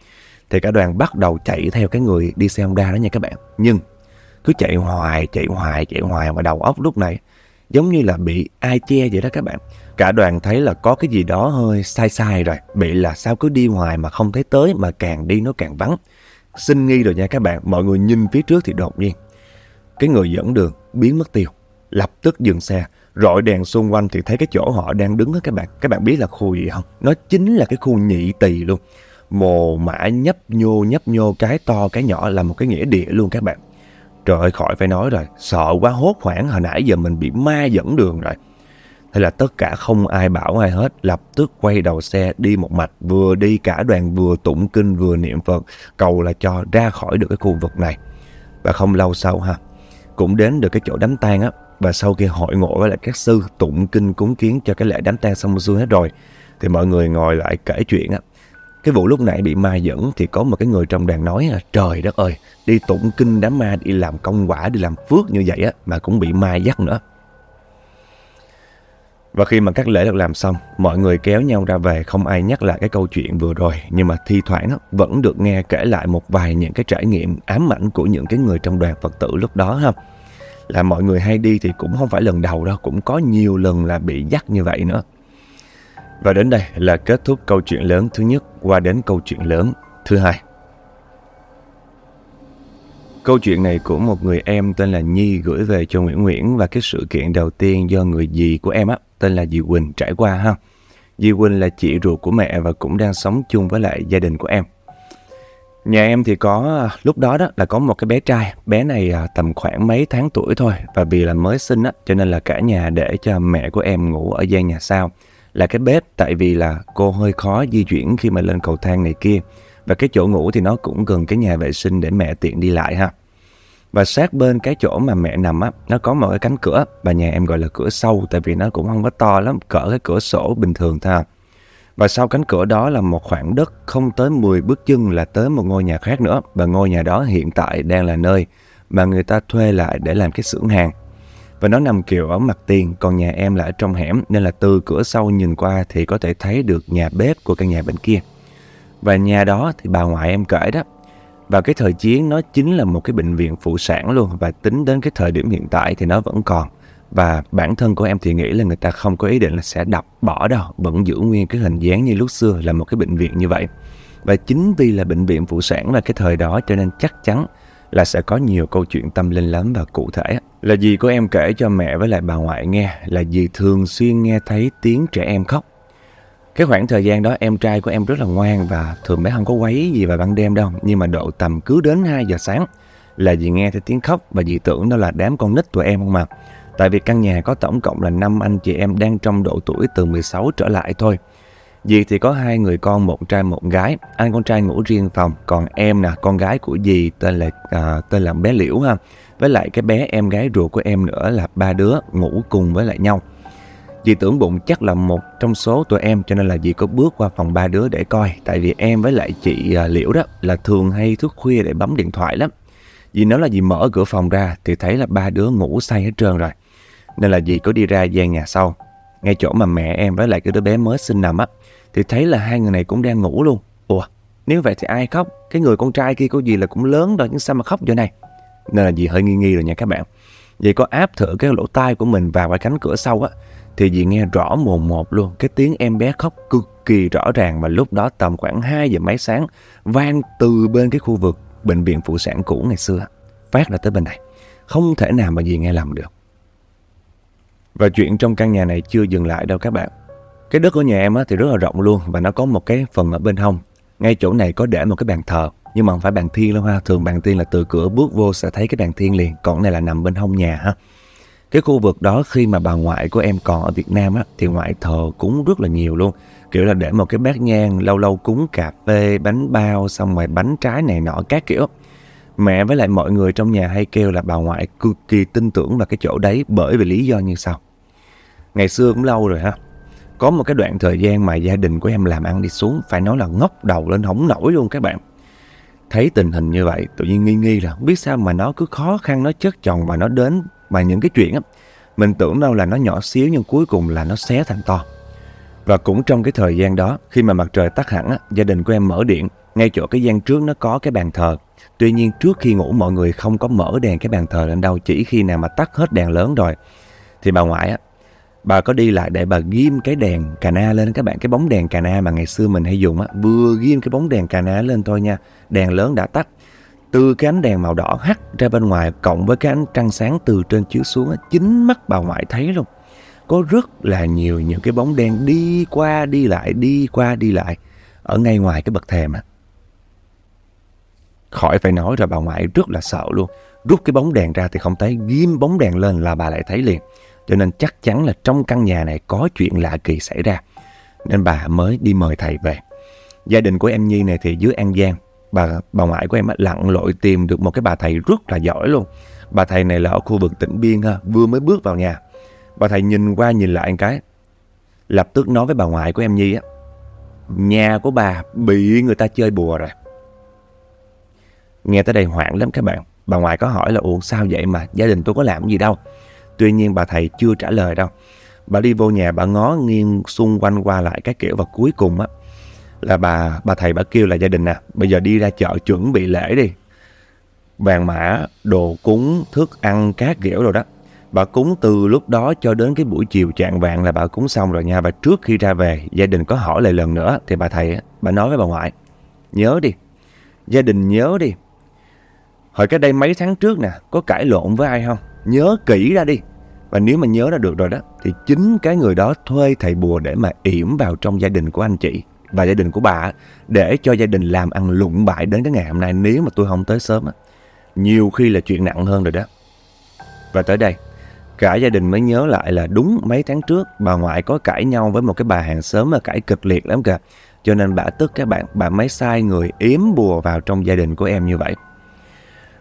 Thì cả đoàn bắt đầu chạy theo cái người đi xe Honda đó nha các bạn. Nhưng cứ chạy hoài, chạy hoài, chạy hoài mà đầu óc lúc này giống như là bị ai che vậy đó các bạn. Cả đoàn thấy là có cái gì đó hơi sai sai rồi. Bị là sao cứ đi hoài mà không thấy tới, mà càng đi nó càng vắng. Xin nghi rồi nha các bạn. Mọi người nhìn phía trước thì đột nhiên. Cái người dẫn đường biến mất tiêu. Lập tức dừng xe. Rọi đèn xung quanh thì thấy cái chỗ họ đang đứng đó các bạn. Các bạn biết là khu gì không? Nó chính là cái khu nhị tỳ luôn. Mồ mã nhấp nhô nhấp nhô, cái to, cái nhỏ là một cái nghĩa địa luôn các bạn. Trời ơi, khỏi phải nói rồi. Sợ quá, hốt hoảng, hồi nãy giờ mình bị ma dẫn đường rồi. Thế là tất cả không ai bảo ai hết, lập tức quay đầu xe đi một mạch, vừa đi cả đoàn vừa tụng kinh vừa niệm Phật, cầu là cho ra khỏi được cái khu vực này. Và không lâu sau ha, cũng đến được cái chỗ đám tang á, và sau khi hội ngộ với lại các sư tụng kinh cúng kiến cho cái lễ đám tang xong xuôi hết rồi, thì mọi người ngồi lại kể chuyện á. Cái vụ lúc nãy bị ma dẫn thì có một cái người trong đoàn nói là trời đất ơi, đi tụng kinh đám ma đi làm công quả, đi làm phước như vậy á mà cũng bị ma dắt nữa. Và khi mà các lễ được làm xong, mọi người kéo nhau ra về không ai nhắc lại cái câu chuyện vừa rồi. Nhưng mà thi thoảng vẫn được nghe kể lại một vài những cái trải nghiệm ám ảnh của những cái người trong đoàn Phật tử lúc đó ha. Là mọi người hay đi thì cũng không phải lần đầu đâu, cũng có nhiều lần là bị dắt như vậy nữa. Và đến đây là kết thúc câu chuyện lớn thứ nhất qua đến câu chuyện lớn thứ hai. Câu chuyện này của một người em tên là Nhi gửi về cho Nguyễn Nguyễn và cái sự kiện đầu tiên do người dì của em á tên là dì Quỳnh trải qua ha. Dì Quỳnh là chị ruột của mẹ và cũng đang sống chung với lại gia đình của em. Nhà em thì có à, lúc đó đó là có một cái bé trai, bé này à, tầm khoảng mấy tháng tuổi thôi và vì là mới sinh á cho nên là cả nhà để cho mẹ của em ngủ ở gian nhà sau là cái bếp tại vì là cô hơi khó di chuyển khi mà lên cầu thang này kia và cái chỗ ngủ thì nó cũng gần cái nhà vệ sinh để mẹ tiện đi lại ha. Và sát bên cái chỗ mà mẹ nằm á, nó có một cái cánh cửa, và nhà em gọi là cửa sâu tại vì nó cũng không có to lắm, cỡ cái cửa sổ bình thường thôi. Và sau cánh cửa đó là một khoảng đất không tới 10 bước chân là tới một ngôi nhà khác nữa. Và ngôi nhà đó hiện tại đang là nơi mà người ta thuê lại để làm cái xưởng hàng. Và nó nằm kiểu ở mặt tiền, còn nhà em là ở trong hẻm nên là từ cửa sau nhìn qua thì có thể thấy được nhà bếp của căn nhà bên kia. Và nhà đó thì bà ngoại em kể đó, vào cái thời chiến nó chính là một cái bệnh viện phụ sản luôn và tính đến cái thời điểm hiện tại thì nó vẫn còn. Và bản thân của em thì nghĩ là người ta không có ý định là sẽ đập bỏ đâu, vẫn giữ nguyên cái hình dáng như lúc xưa là một cái bệnh viện như vậy. Và chính vì là bệnh viện phụ sản là cái thời đó cho nên chắc chắn là sẽ có nhiều câu chuyện tâm linh lắm và cụ thể. Là dì của em kể cho mẹ với lại bà ngoại nghe là dì thường xuyên nghe thấy tiếng trẻ em khóc. Cái khoảng thời gian đó em trai của em rất là ngoan và thường bé không có quấy gì vào ban đêm đâu. Nhưng mà độ tầm cứ đến 2 giờ sáng là dì nghe thấy tiếng khóc và dì tưởng đó là đám con nít tụi em không mà. Tại vì căn nhà có tổng cộng là 5 anh chị em đang trong độ tuổi từ 16 trở lại thôi. Dì thì có hai người con, một trai một gái. Anh con trai ngủ riêng phòng, còn em nè, con gái của dì tên là à, tên là bé Liễu ha. Với lại cái bé em gái ruột của em nữa là ba đứa ngủ cùng với lại nhau. Dì tưởng bụng chắc là một trong số tụi em cho nên là dì có bước qua phòng ba đứa để coi. Tại vì em với lại chị à, Liễu đó là thường hay thức khuya để bấm điện thoại lắm. Dì nói là dì mở cửa phòng ra thì thấy là ba đứa ngủ say hết trơn rồi. Nên là dì có đi ra gian nhà sau. Ngay chỗ mà mẹ em với lại cái đứa bé mới sinh nằm á thì thấy là hai người này cũng đang ngủ luôn. Ủa, nếu vậy thì ai khóc? Cái người con trai kia có gì là cũng lớn rồi nhưng sao mà khóc giờ này? Nên là dì hơi nghi nghi rồi nha các bạn. Dì có áp thử cái lỗ tai của mình vào cái cánh cửa sau á thì dì nghe rõ mồn một luôn cái tiếng em bé khóc cực kỳ rõ ràng và lúc đó tầm khoảng 2 giờ mấy sáng vang từ bên cái khu vực bệnh viện phụ sản cũ ngày xưa phát ra tới bên này. Không thể nào mà dì nghe lầm được. Và chuyện trong căn nhà này chưa dừng lại đâu các bạn. Cái đất của nhà em thì rất là rộng luôn và nó có một cái phần ở bên hông. Ngay chỗ này có để một cái bàn thờ, nhưng mà không phải bàn thiên đâu ha. Thường bàn thiên là từ cửa bước vô sẽ thấy cái bàn thiên liền, còn này là nằm bên hông nhà ha. Cái khu vực đó khi mà bà ngoại của em còn ở Việt Nam á, thì ngoại thờ cúng rất là nhiều luôn. Kiểu là để một cái bát nhang, lâu lâu cúng cà phê, bánh bao, xong rồi bánh trái này nọ các kiểu. Mẹ với lại mọi người trong nhà hay kêu là bà ngoại cực kỳ tin tưởng vào cái chỗ đấy bởi vì lý do như sau. Ngày xưa cũng lâu rồi ha, có một cái đoạn thời gian mà gia đình của em làm ăn đi xuống phải nói là ngóc đầu lên hổng nổi luôn các bạn. Thấy tình hình như vậy tự nhiên nghi nghi là không biết sao mà nó cứ khó khăn nó chất chồng và nó đến mà những cái chuyện á mình tưởng đâu là nó nhỏ xíu nhưng cuối cùng là nó xé thành to. Và cũng trong cái thời gian đó khi mà mặt trời tắt hẳn á, gia đình của em mở điện ngay chỗ cái gian trước nó có cái bàn thờ. Tuy nhiên trước khi ngủ mọi người không có mở đèn cái bàn thờ lên đâu chỉ khi nào mà tắt hết đèn lớn rồi thì bà ngoại á bà có đi lại để bà ghim cái đèn cà na lên các bạn cái bóng đèn cà na mà ngày xưa mình hay dùng á vừa ghim cái bóng đèn cà na lên thôi nha đèn lớn đã tắt từ cái ánh đèn màu đỏ hắt ra bên ngoài cộng với cái ánh trăng sáng từ trên chiếu xuống á, chính mắt bà ngoại thấy luôn có rất là nhiều những cái bóng đen đi qua, đi lại, đi qua, đi lại ở ngay ngoài cái bậc thềm á khỏi phải nói rồi bà ngoại rất là sợ luôn rút cái bóng đèn ra thì không thấy, ghim bóng đèn lên là bà lại thấy liền cho nên chắc chắn là trong căn nhà này có chuyện lạ kỳ xảy ra. Nên bà mới đi mời thầy về. Gia đình của em Nhi này thì dưới An Giang. Bà, bà ngoại của em lặn lội tìm được một cái bà thầy rất là giỏi luôn. Bà thầy này là ở khu vực tỉnh Biên ha, vừa mới bước vào nhà. Bà thầy nhìn qua nhìn lại một cái. Lập tức nói với bà ngoại của em Nhi á. Nhà của bà bị người ta chơi bùa rồi. Nghe tới đây hoảng lắm các bạn. Bà ngoại có hỏi là ủa sao vậy mà gia đình tôi có làm gì đâu. Tuy nhiên bà thầy chưa trả lời đâu. Bà đi vô nhà bà ngó nghiêng xung quanh qua lại cái kiểu và cuối cùng á là bà bà thầy bà kêu là gia đình nè, à, bây giờ đi ra chợ chuẩn bị lễ đi. Vàng mã, đồ cúng, thức ăn, các kiểu rồi đó. Bà cúng từ lúc đó cho đến cái buổi chiều trạng vàng là bà cúng xong rồi nha. Và trước khi ra về, gia đình có hỏi lại lần nữa thì bà thầy bà nói với bà ngoại. Nhớ đi, gia đình nhớ đi. Hồi cái đây mấy tháng trước nè, có cãi lộn với ai không? nhớ kỹ ra đi. Và nếu mà nhớ ra được rồi đó, thì chính cái người đó thuê thầy bùa để mà yểm vào trong gia đình của anh chị và gia đình của bà để cho gia đình làm ăn lụng bại đến cái ngày hôm nay nếu mà tôi không tới sớm á. Nhiều khi là chuyện nặng hơn rồi đó. Và tới đây, cả gia đình mới nhớ lại là đúng mấy tháng trước bà ngoại có cãi nhau với một cái bà hàng xóm mà cãi cực liệt lắm kìa. Cho nên bà tức các bạn, bà mới sai người yếm bùa vào trong gia đình của em như vậy.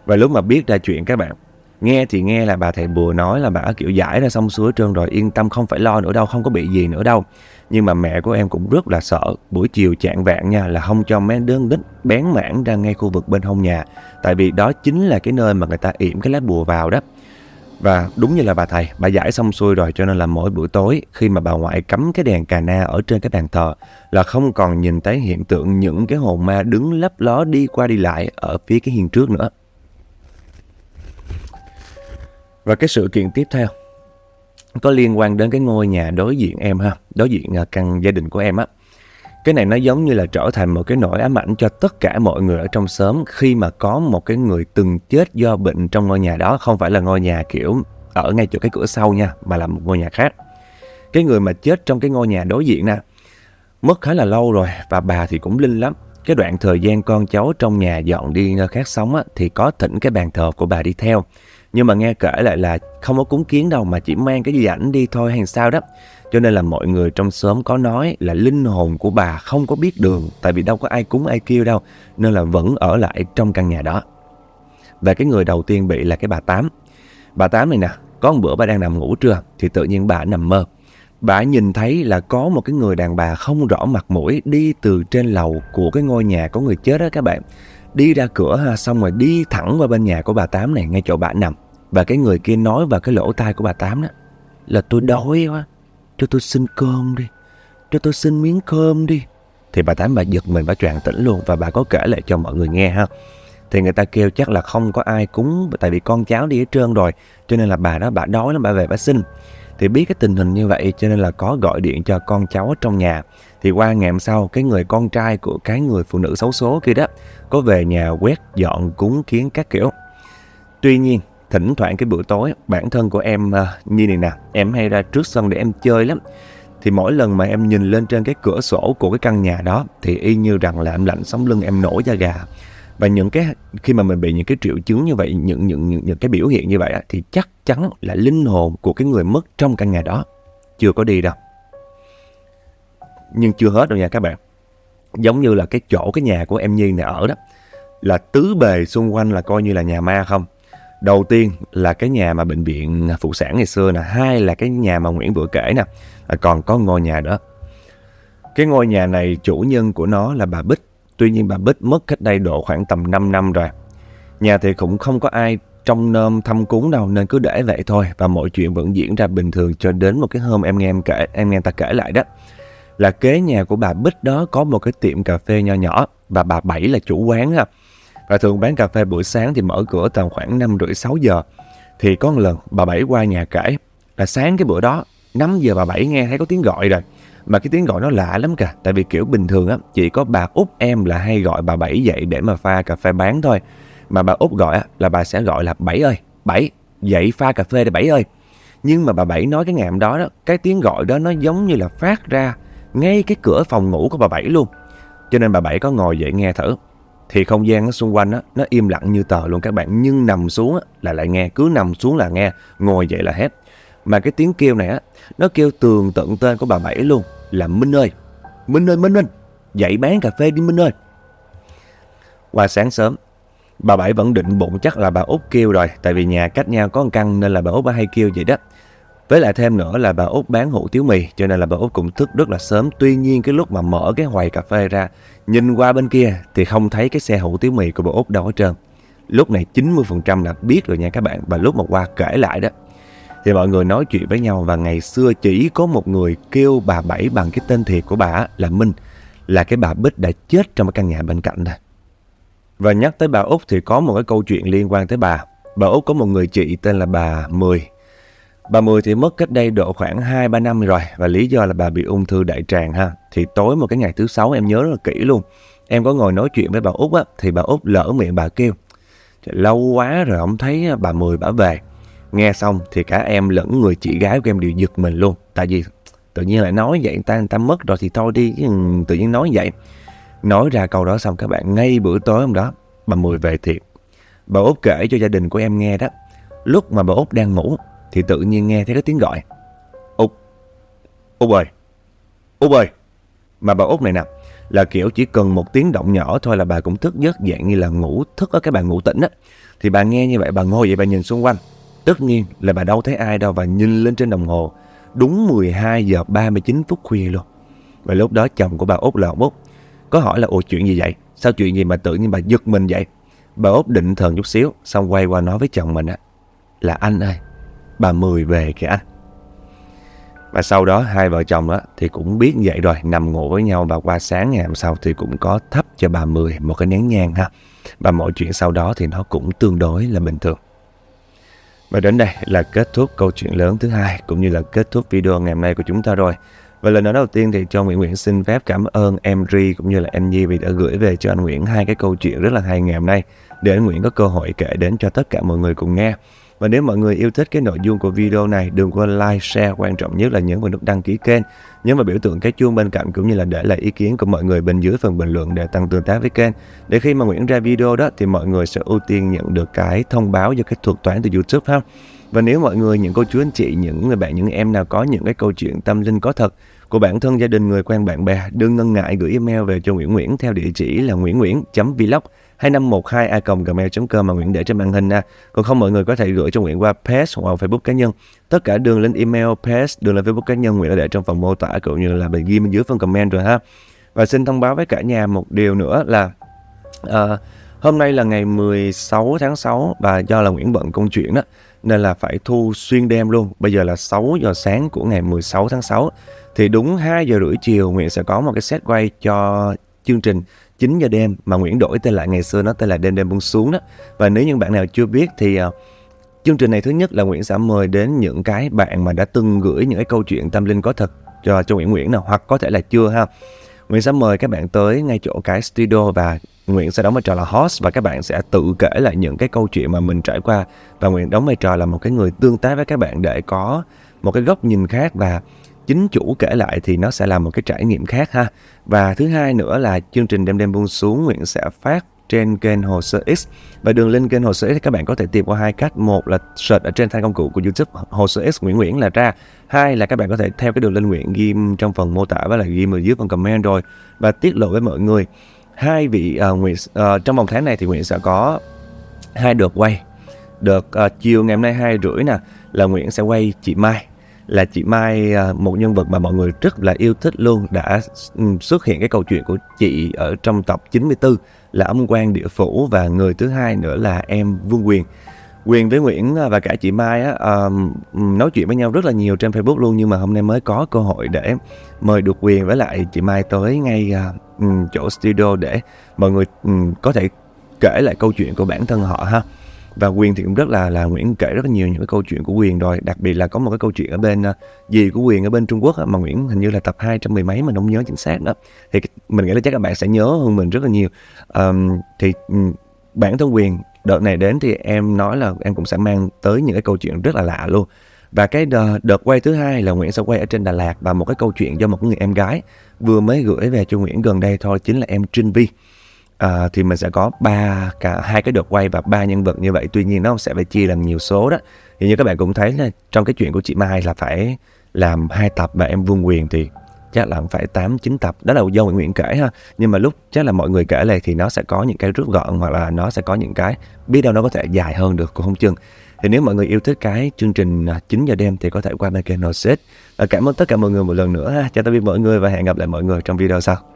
Và lúc mà biết ra chuyện các bạn, Nghe thì nghe là bà thầy bùa nói là bà kiểu giải ra xong xuôi trơn rồi yên tâm không phải lo nữa đâu, không có bị gì nữa đâu. Nhưng mà mẹ của em cũng rất là sợ buổi chiều chạng vạn nha là không cho mấy đứa đích bén mảng ra ngay khu vực bên hông nhà. Tại vì đó chính là cái nơi mà người ta yểm cái lá bùa vào đó. Và đúng như là bà thầy, bà giải xong xuôi rồi cho nên là mỗi buổi tối khi mà bà ngoại cắm cái đèn cà na ở trên cái bàn thờ là không còn nhìn thấy hiện tượng những cái hồn ma đứng lấp ló đi qua đi lại ở phía cái hiên trước nữa. Và cái sự kiện tiếp theo có liên quan đến cái ngôi nhà đối diện em ha, đối diện à, căn gia đình của em á. Cái này nó giống như là trở thành một cái nỗi ám ảnh cho tất cả mọi người ở trong xóm khi mà có một cái người từng chết do bệnh trong ngôi nhà đó, không phải là ngôi nhà kiểu ở ngay chỗ cái cửa sau nha, mà là một ngôi nhà khác. Cái người mà chết trong cái ngôi nhà đối diện nè, mất khá là lâu rồi và bà thì cũng linh lắm. Cái đoạn thời gian con cháu trong nhà dọn đi nơi khác sống á, thì có thỉnh cái bàn thờ của bà đi theo. Nhưng mà nghe kể lại là không có cúng kiến đâu mà chỉ mang cái gì ảnh đi thôi hay sao đó. Cho nên là mọi người trong xóm có nói là linh hồn của bà không có biết đường tại vì đâu có ai cúng ai kêu đâu nên là vẫn ở lại trong căn nhà đó. Và cái người đầu tiên bị là cái bà Tám. Bà Tám này nè, có một bữa bà đang nằm ngủ trưa thì tự nhiên bà nằm mơ. Bà nhìn thấy là có một cái người đàn bà không rõ mặt mũi đi từ trên lầu của cái ngôi nhà có người chết đó các bạn. Đi ra cửa ha, xong rồi đi thẳng qua bên nhà của bà Tám này ngay chỗ bà nằm. Và cái người kia nói vào cái lỗ tai của bà Tám đó là tôi đói quá, cho tôi xin cơm đi, cho tôi xin miếng cơm đi. Thì bà Tám bà giật mình bà tràn tỉnh luôn và bà có kể lại cho mọi người nghe ha. Thì người ta kêu chắc là không có ai cúng tại vì con cháu đi hết trơn rồi cho nên là bà đó bà đói lắm bà về bà xin. Thì biết cái tình hình như vậy cho nên là có gọi điện cho con cháu ở trong nhà. Thì qua ngày hôm sau cái người con trai của cái người phụ nữ xấu số kia đó có về nhà quét dọn cúng kiến các kiểu. Tuy nhiên thỉnh thoảng cái buổi tối bản thân của em uh, như này nè em hay ra trước sân để em chơi lắm. Thì mỗi lần mà em nhìn lên trên cái cửa sổ của cái căn nhà đó thì y như rằng là em lạnh sống lưng em nổi da gà. Và những cái khi mà mình bị những cái triệu chứng như vậy những những những, những cái biểu hiện như vậy thì chắc chắn là linh hồn của cái người mất trong căn nhà đó chưa có đi đâu. Nhưng chưa hết đâu nha các bạn. Giống như là cái chỗ cái nhà của em Nhi này ở đó là tứ bề xung quanh là coi như là nhà ma không. Đầu tiên là cái nhà mà bệnh viện phụ sản ngày xưa nè, hai là cái nhà mà Nguyễn vừa kể nè, à, còn có ngôi nhà đó. Cái ngôi nhà này chủ nhân của nó là bà Bích, tuy nhiên bà Bích mất cách đây độ khoảng tầm 5 năm rồi. Nhà thì cũng không có ai trong nôm thăm cúng đâu nên cứ để vậy thôi và mọi chuyện vẫn diễn ra bình thường cho đến một cái hôm em nghe em kể, em nghe ta kể lại đó. Là kế nhà của bà Bích đó có một cái tiệm cà phê nho nhỏ và bà Bảy là chủ quán ha. Và thường bán cà phê buổi sáng thì mở cửa tầm khoảng 5 rưỡi 6 giờ. Thì có một lần bà Bảy qua nhà kể là sáng cái bữa đó 5 giờ bà Bảy nghe thấy có tiếng gọi rồi. Mà cái tiếng gọi nó lạ lắm cả. Tại vì kiểu bình thường á chỉ có bà út em là hay gọi bà Bảy dậy để mà pha cà phê bán thôi. Mà bà út gọi á là bà sẽ gọi là Bảy ơi, Bảy, dậy pha cà phê đi Bảy ơi. Nhưng mà bà Bảy nói cái ngạm đó đó, cái tiếng gọi đó nó giống như là phát ra ngay cái cửa phòng ngủ của bà Bảy luôn. Cho nên bà Bảy có ngồi dậy nghe thử thì không gian xung quanh á, nó im lặng như tờ luôn các bạn. Nhưng nằm xuống á, là lại nghe cứ nằm xuống là nghe ngồi dậy là hét mà cái tiếng kêu này á nó kêu tường tận tên của bà bảy luôn là minh ơi. Minh ơi minh minh dậy bán cà phê đi minh ơi. Qua sáng sớm bà bảy vẫn định bụng chắc là bà út kêu rồi tại vì nhà cách nhau có một căn nên là bà út bà hay kêu vậy đó với lại thêm nữa là bà Út bán hủ tiếu mì cho nên là bà Út cũng thức rất là sớm. Tuy nhiên cái lúc mà mở cái hoài cà phê ra, nhìn qua bên kia thì không thấy cái xe hủ tiếu mì của bà Út đâu hết trơn. Lúc này 90% là biết rồi nha các bạn. Và lúc mà qua kể lại đó, thì mọi người nói chuyện với nhau và ngày xưa chỉ có một người kêu bà Bảy bằng cái tên thiệt của bà là Minh, là cái bà Bích đã chết trong cái căn nhà bên cạnh này Và nhắc tới bà Út thì có một cái câu chuyện liên quan tới bà. Bà Út có một người chị tên là bà Mười Bà Mười thì mất cách đây độ khoảng 2-3 năm rồi và lý do là bà bị ung thư đại tràng ha. Thì tối một cái ngày thứ sáu em nhớ rất là kỹ luôn. Em có ngồi nói chuyện với bà Út á, thì bà Út lỡ miệng bà kêu. Lâu quá rồi không thấy bà Mười bà về. Nghe xong thì cả em lẫn người chị gái của em đều giật mình luôn. Tại vì tự nhiên lại nói vậy, người ta, người ta mất rồi thì thôi đi, tự nhiên nói vậy. Nói ra câu đó xong các bạn, ngay bữa tối hôm đó, bà Mười về thiệt. Bà Út kể cho gia đình của em nghe đó. Lúc mà bà Út đang ngủ thì tự nhiên nghe thấy cái tiếng gọi. Út, Út ơi, Út ơi. Mà bà Út này nè, là kiểu chỉ cần một tiếng động nhỏ thôi là bà cũng thức giấc dạng như là ngủ thức ở cái bà ngủ tỉnh á. Thì bà nghe như vậy bà ngồi vậy bà nhìn xung quanh. Tất nhiên là bà đâu thấy ai đâu và nhìn lên trên đồng hồ. Đúng 12 giờ 39 phút khuya luôn. Và lúc đó chồng của bà Út là Út. Có hỏi là ồ chuyện gì vậy? Sao chuyện gì mà tự nhiên bà giật mình vậy? Bà Út định thần chút xíu xong quay qua nói với chồng mình á. Là anh ơi, bà Mười về kìa anh. Và sau đó hai vợ chồng đó thì cũng biết vậy rồi, nằm ngủ với nhau và qua sáng ngày hôm sau thì cũng có thắp cho bà Mười một cái nén nhang ha. Và mọi chuyện sau đó thì nó cũng tương đối là bình thường. Và đến đây là kết thúc câu chuyện lớn thứ hai cũng như là kết thúc video ngày hôm nay của chúng ta rồi. Và lời nói đầu tiên thì cho Nguyễn Nguyễn xin phép cảm ơn em Ri cũng như là em Nhi vì đã gửi về cho anh Nguyễn hai cái câu chuyện rất là hay ngày hôm nay để anh Nguyễn có cơ hội kể đến cho tất cả mọi người cùng nghe. Và nếu mọi người yêu thích cái nội dung của video này, đừng quên like, share, quan trọng nhất là nhấn vào nút đăng ký kênh, nhấn vào biểu tượng cái chuông bên cạnh cũng như là để lại ý kiến của mọi người bên dưới phần bình luận để tăng tương tác với kênh. Để khi mà Nguyễn ra video đó thì mọi người sẽ ưu tiên nhận được cái thông báo do cái thuật toán từ YouTube ha. Và nếu mọi người, những cô chú anh chị, những người bạn, những em nào có những cái câu chuyện tâm linh có thật của bản thân gia đình, người quen, bạn bè, đừng ngần ngại gửi email về cho Nguyễn Nguyễn theo địa chỉ là nguyễn nguyễn.vlog 2512a.gmail.com mà Nguyễn để trên màn hình nha. Còn không mọi người có thể gửi cho Nguyễn qua page hoặc Facebook cá nhân. Tất cả đường link email, page, đường link Facebook cá nhân Nguyễn đã để trong phần mô tả cũng như là ghi bên dưới phần comment rồi ha. Và xin thông báo với cả nhà một điều nữa là uh, hôm nay là ngày 16 tháng 6 và do là Nguyễn bận công chuyện đó nên là phải thu xuyên đêm luôn. Bây giờ là 6 giờ sáng của ngày 16 tháng 6 thì đúng 2 giờ rưỡi chiều Nguyễn sẽ có một cái set quay cho chương trình 9 giờ đêm mà Nguyễn đổi tên lại ngày xưa nó tên là đêm đêm buông xuống đó. Và nếu như bạn nào chưa biết thì uh, chương trình này thứ nhất là Nguyễn sẽ mời đến những cái bạn mà đã từng gửi những cái câu chuyện tâm linh có thật cho cho Nguyễn Nguyễn nào hoặc có thể là chưa ha. Nguyễn sẽ mời các bạn tới ngay chỗ cái studio và Nguyễn sẽ đóng vai trò là host và các bạn sẽ tự kể lại những cái câu chuyện mà mình trải qua và Nguyễn đóng vai trò là một cái người tương tác với các bạn để có một cái góc nhìn khác và chính chủ kể lại thì nó sẽ là một cái trải nghiệm khác ha. Và thứ hai nữa là chương trình đêm đêm buông xuống Nguyễn sẽ phát trên kênh Hồ Sơ X. Và đường link kênh Hồ Sơ X thì các bạn có thể tìm qua hai cách. Một là search ở trên thanh công cụ của YouTube Hồ Sơ X Nguyễn Nguyễn là ra. Hai là các bạn có thể theo cái đường link Nguyễn ghi trong phần mô tả và là ghi ở dưới phần comment rồi. Và tiết lộ với mọi người hai vị ờ, uh, Nguyễn uh, ờ, trong vòng tháng này thì Nguyễn sẽ có hai đợt quay. Đợt uh, chiều ngày hôm nay hai rưỡi nè là Nguyễn sẽ quay chị Mai là chị Mai à, một nhân vật mà mọi người rất là yêu thích luôn đã xuất hiện cái câu chuyện của chị ở trong tập 94 là âm quan địa phủ và người thứ hai nữa là em Vương Quyền. Quyền với Nguyễn à, và cả chị Mai á, um, nói chuyện với nhau rất là nhiều trên Facebook luôn nhưng mà hôm nay mới có cơ hội để mời được Quyền với lại chị Mai tới ngay uh, chỗ studio để mọi người um, có thể kể lại câu chuyện của bản thân họ ha và quyền thì cũng rất là là nguyễn kể rất là nhiều những cái câu chuyện của quyền rồi. Đặc biệt là có một cái câu chuyện ở bên uh, gì của quyền ở bên trung quốc mà nguyễn hình như là tập hai trăm mười mấy mà không nhớ chính xác đó thì mình nghĩ là chắc các bạn sẽ nhớ hơn mình rất là nhiều. Um, thì um, bản thân quyền đợt này đến thì em nói là em cũng sẽ mang tới những cái câu chuyện rất là lạ luôn. Và cái đợt, đợt quay thứ hai là Nguyễn sẽ quay ở trên Đà Lạt và một cái câu chuyện do một người em gái vừa mới gửi về cho Nguyễn gần đây thôi chính là em Trinh Vi à, thì mình sẽ có ba cả hai cái đợt quay và ba nhân vật như vậy tuy nhiên nó sẽ phải chia làm nhiều số đó thì như các bạn cũng thấy là trong cái chuyện của chị Mai là phải làm hai tập và em Vương Quyền thì chắc là phải 8 9 tập đó là do Nguyễn Nguyễn kể ha nhưng mà lúc chắc là mọi người kể lại thì nó sẽ có những cái rút gọn hoặc là nó sẽ có những cái biết đâu nó có thể dài hơn được cũng không chừng thì nếu mọi người yêu thích cái chương trình à, 9 giờ đêm thì có thể qua bên kênh Noset. Cảm ơn tất cả mọi người một lần nữa ha. Chào tạm biệt mọi người và hẹn gặp lại mọi người trong video sau.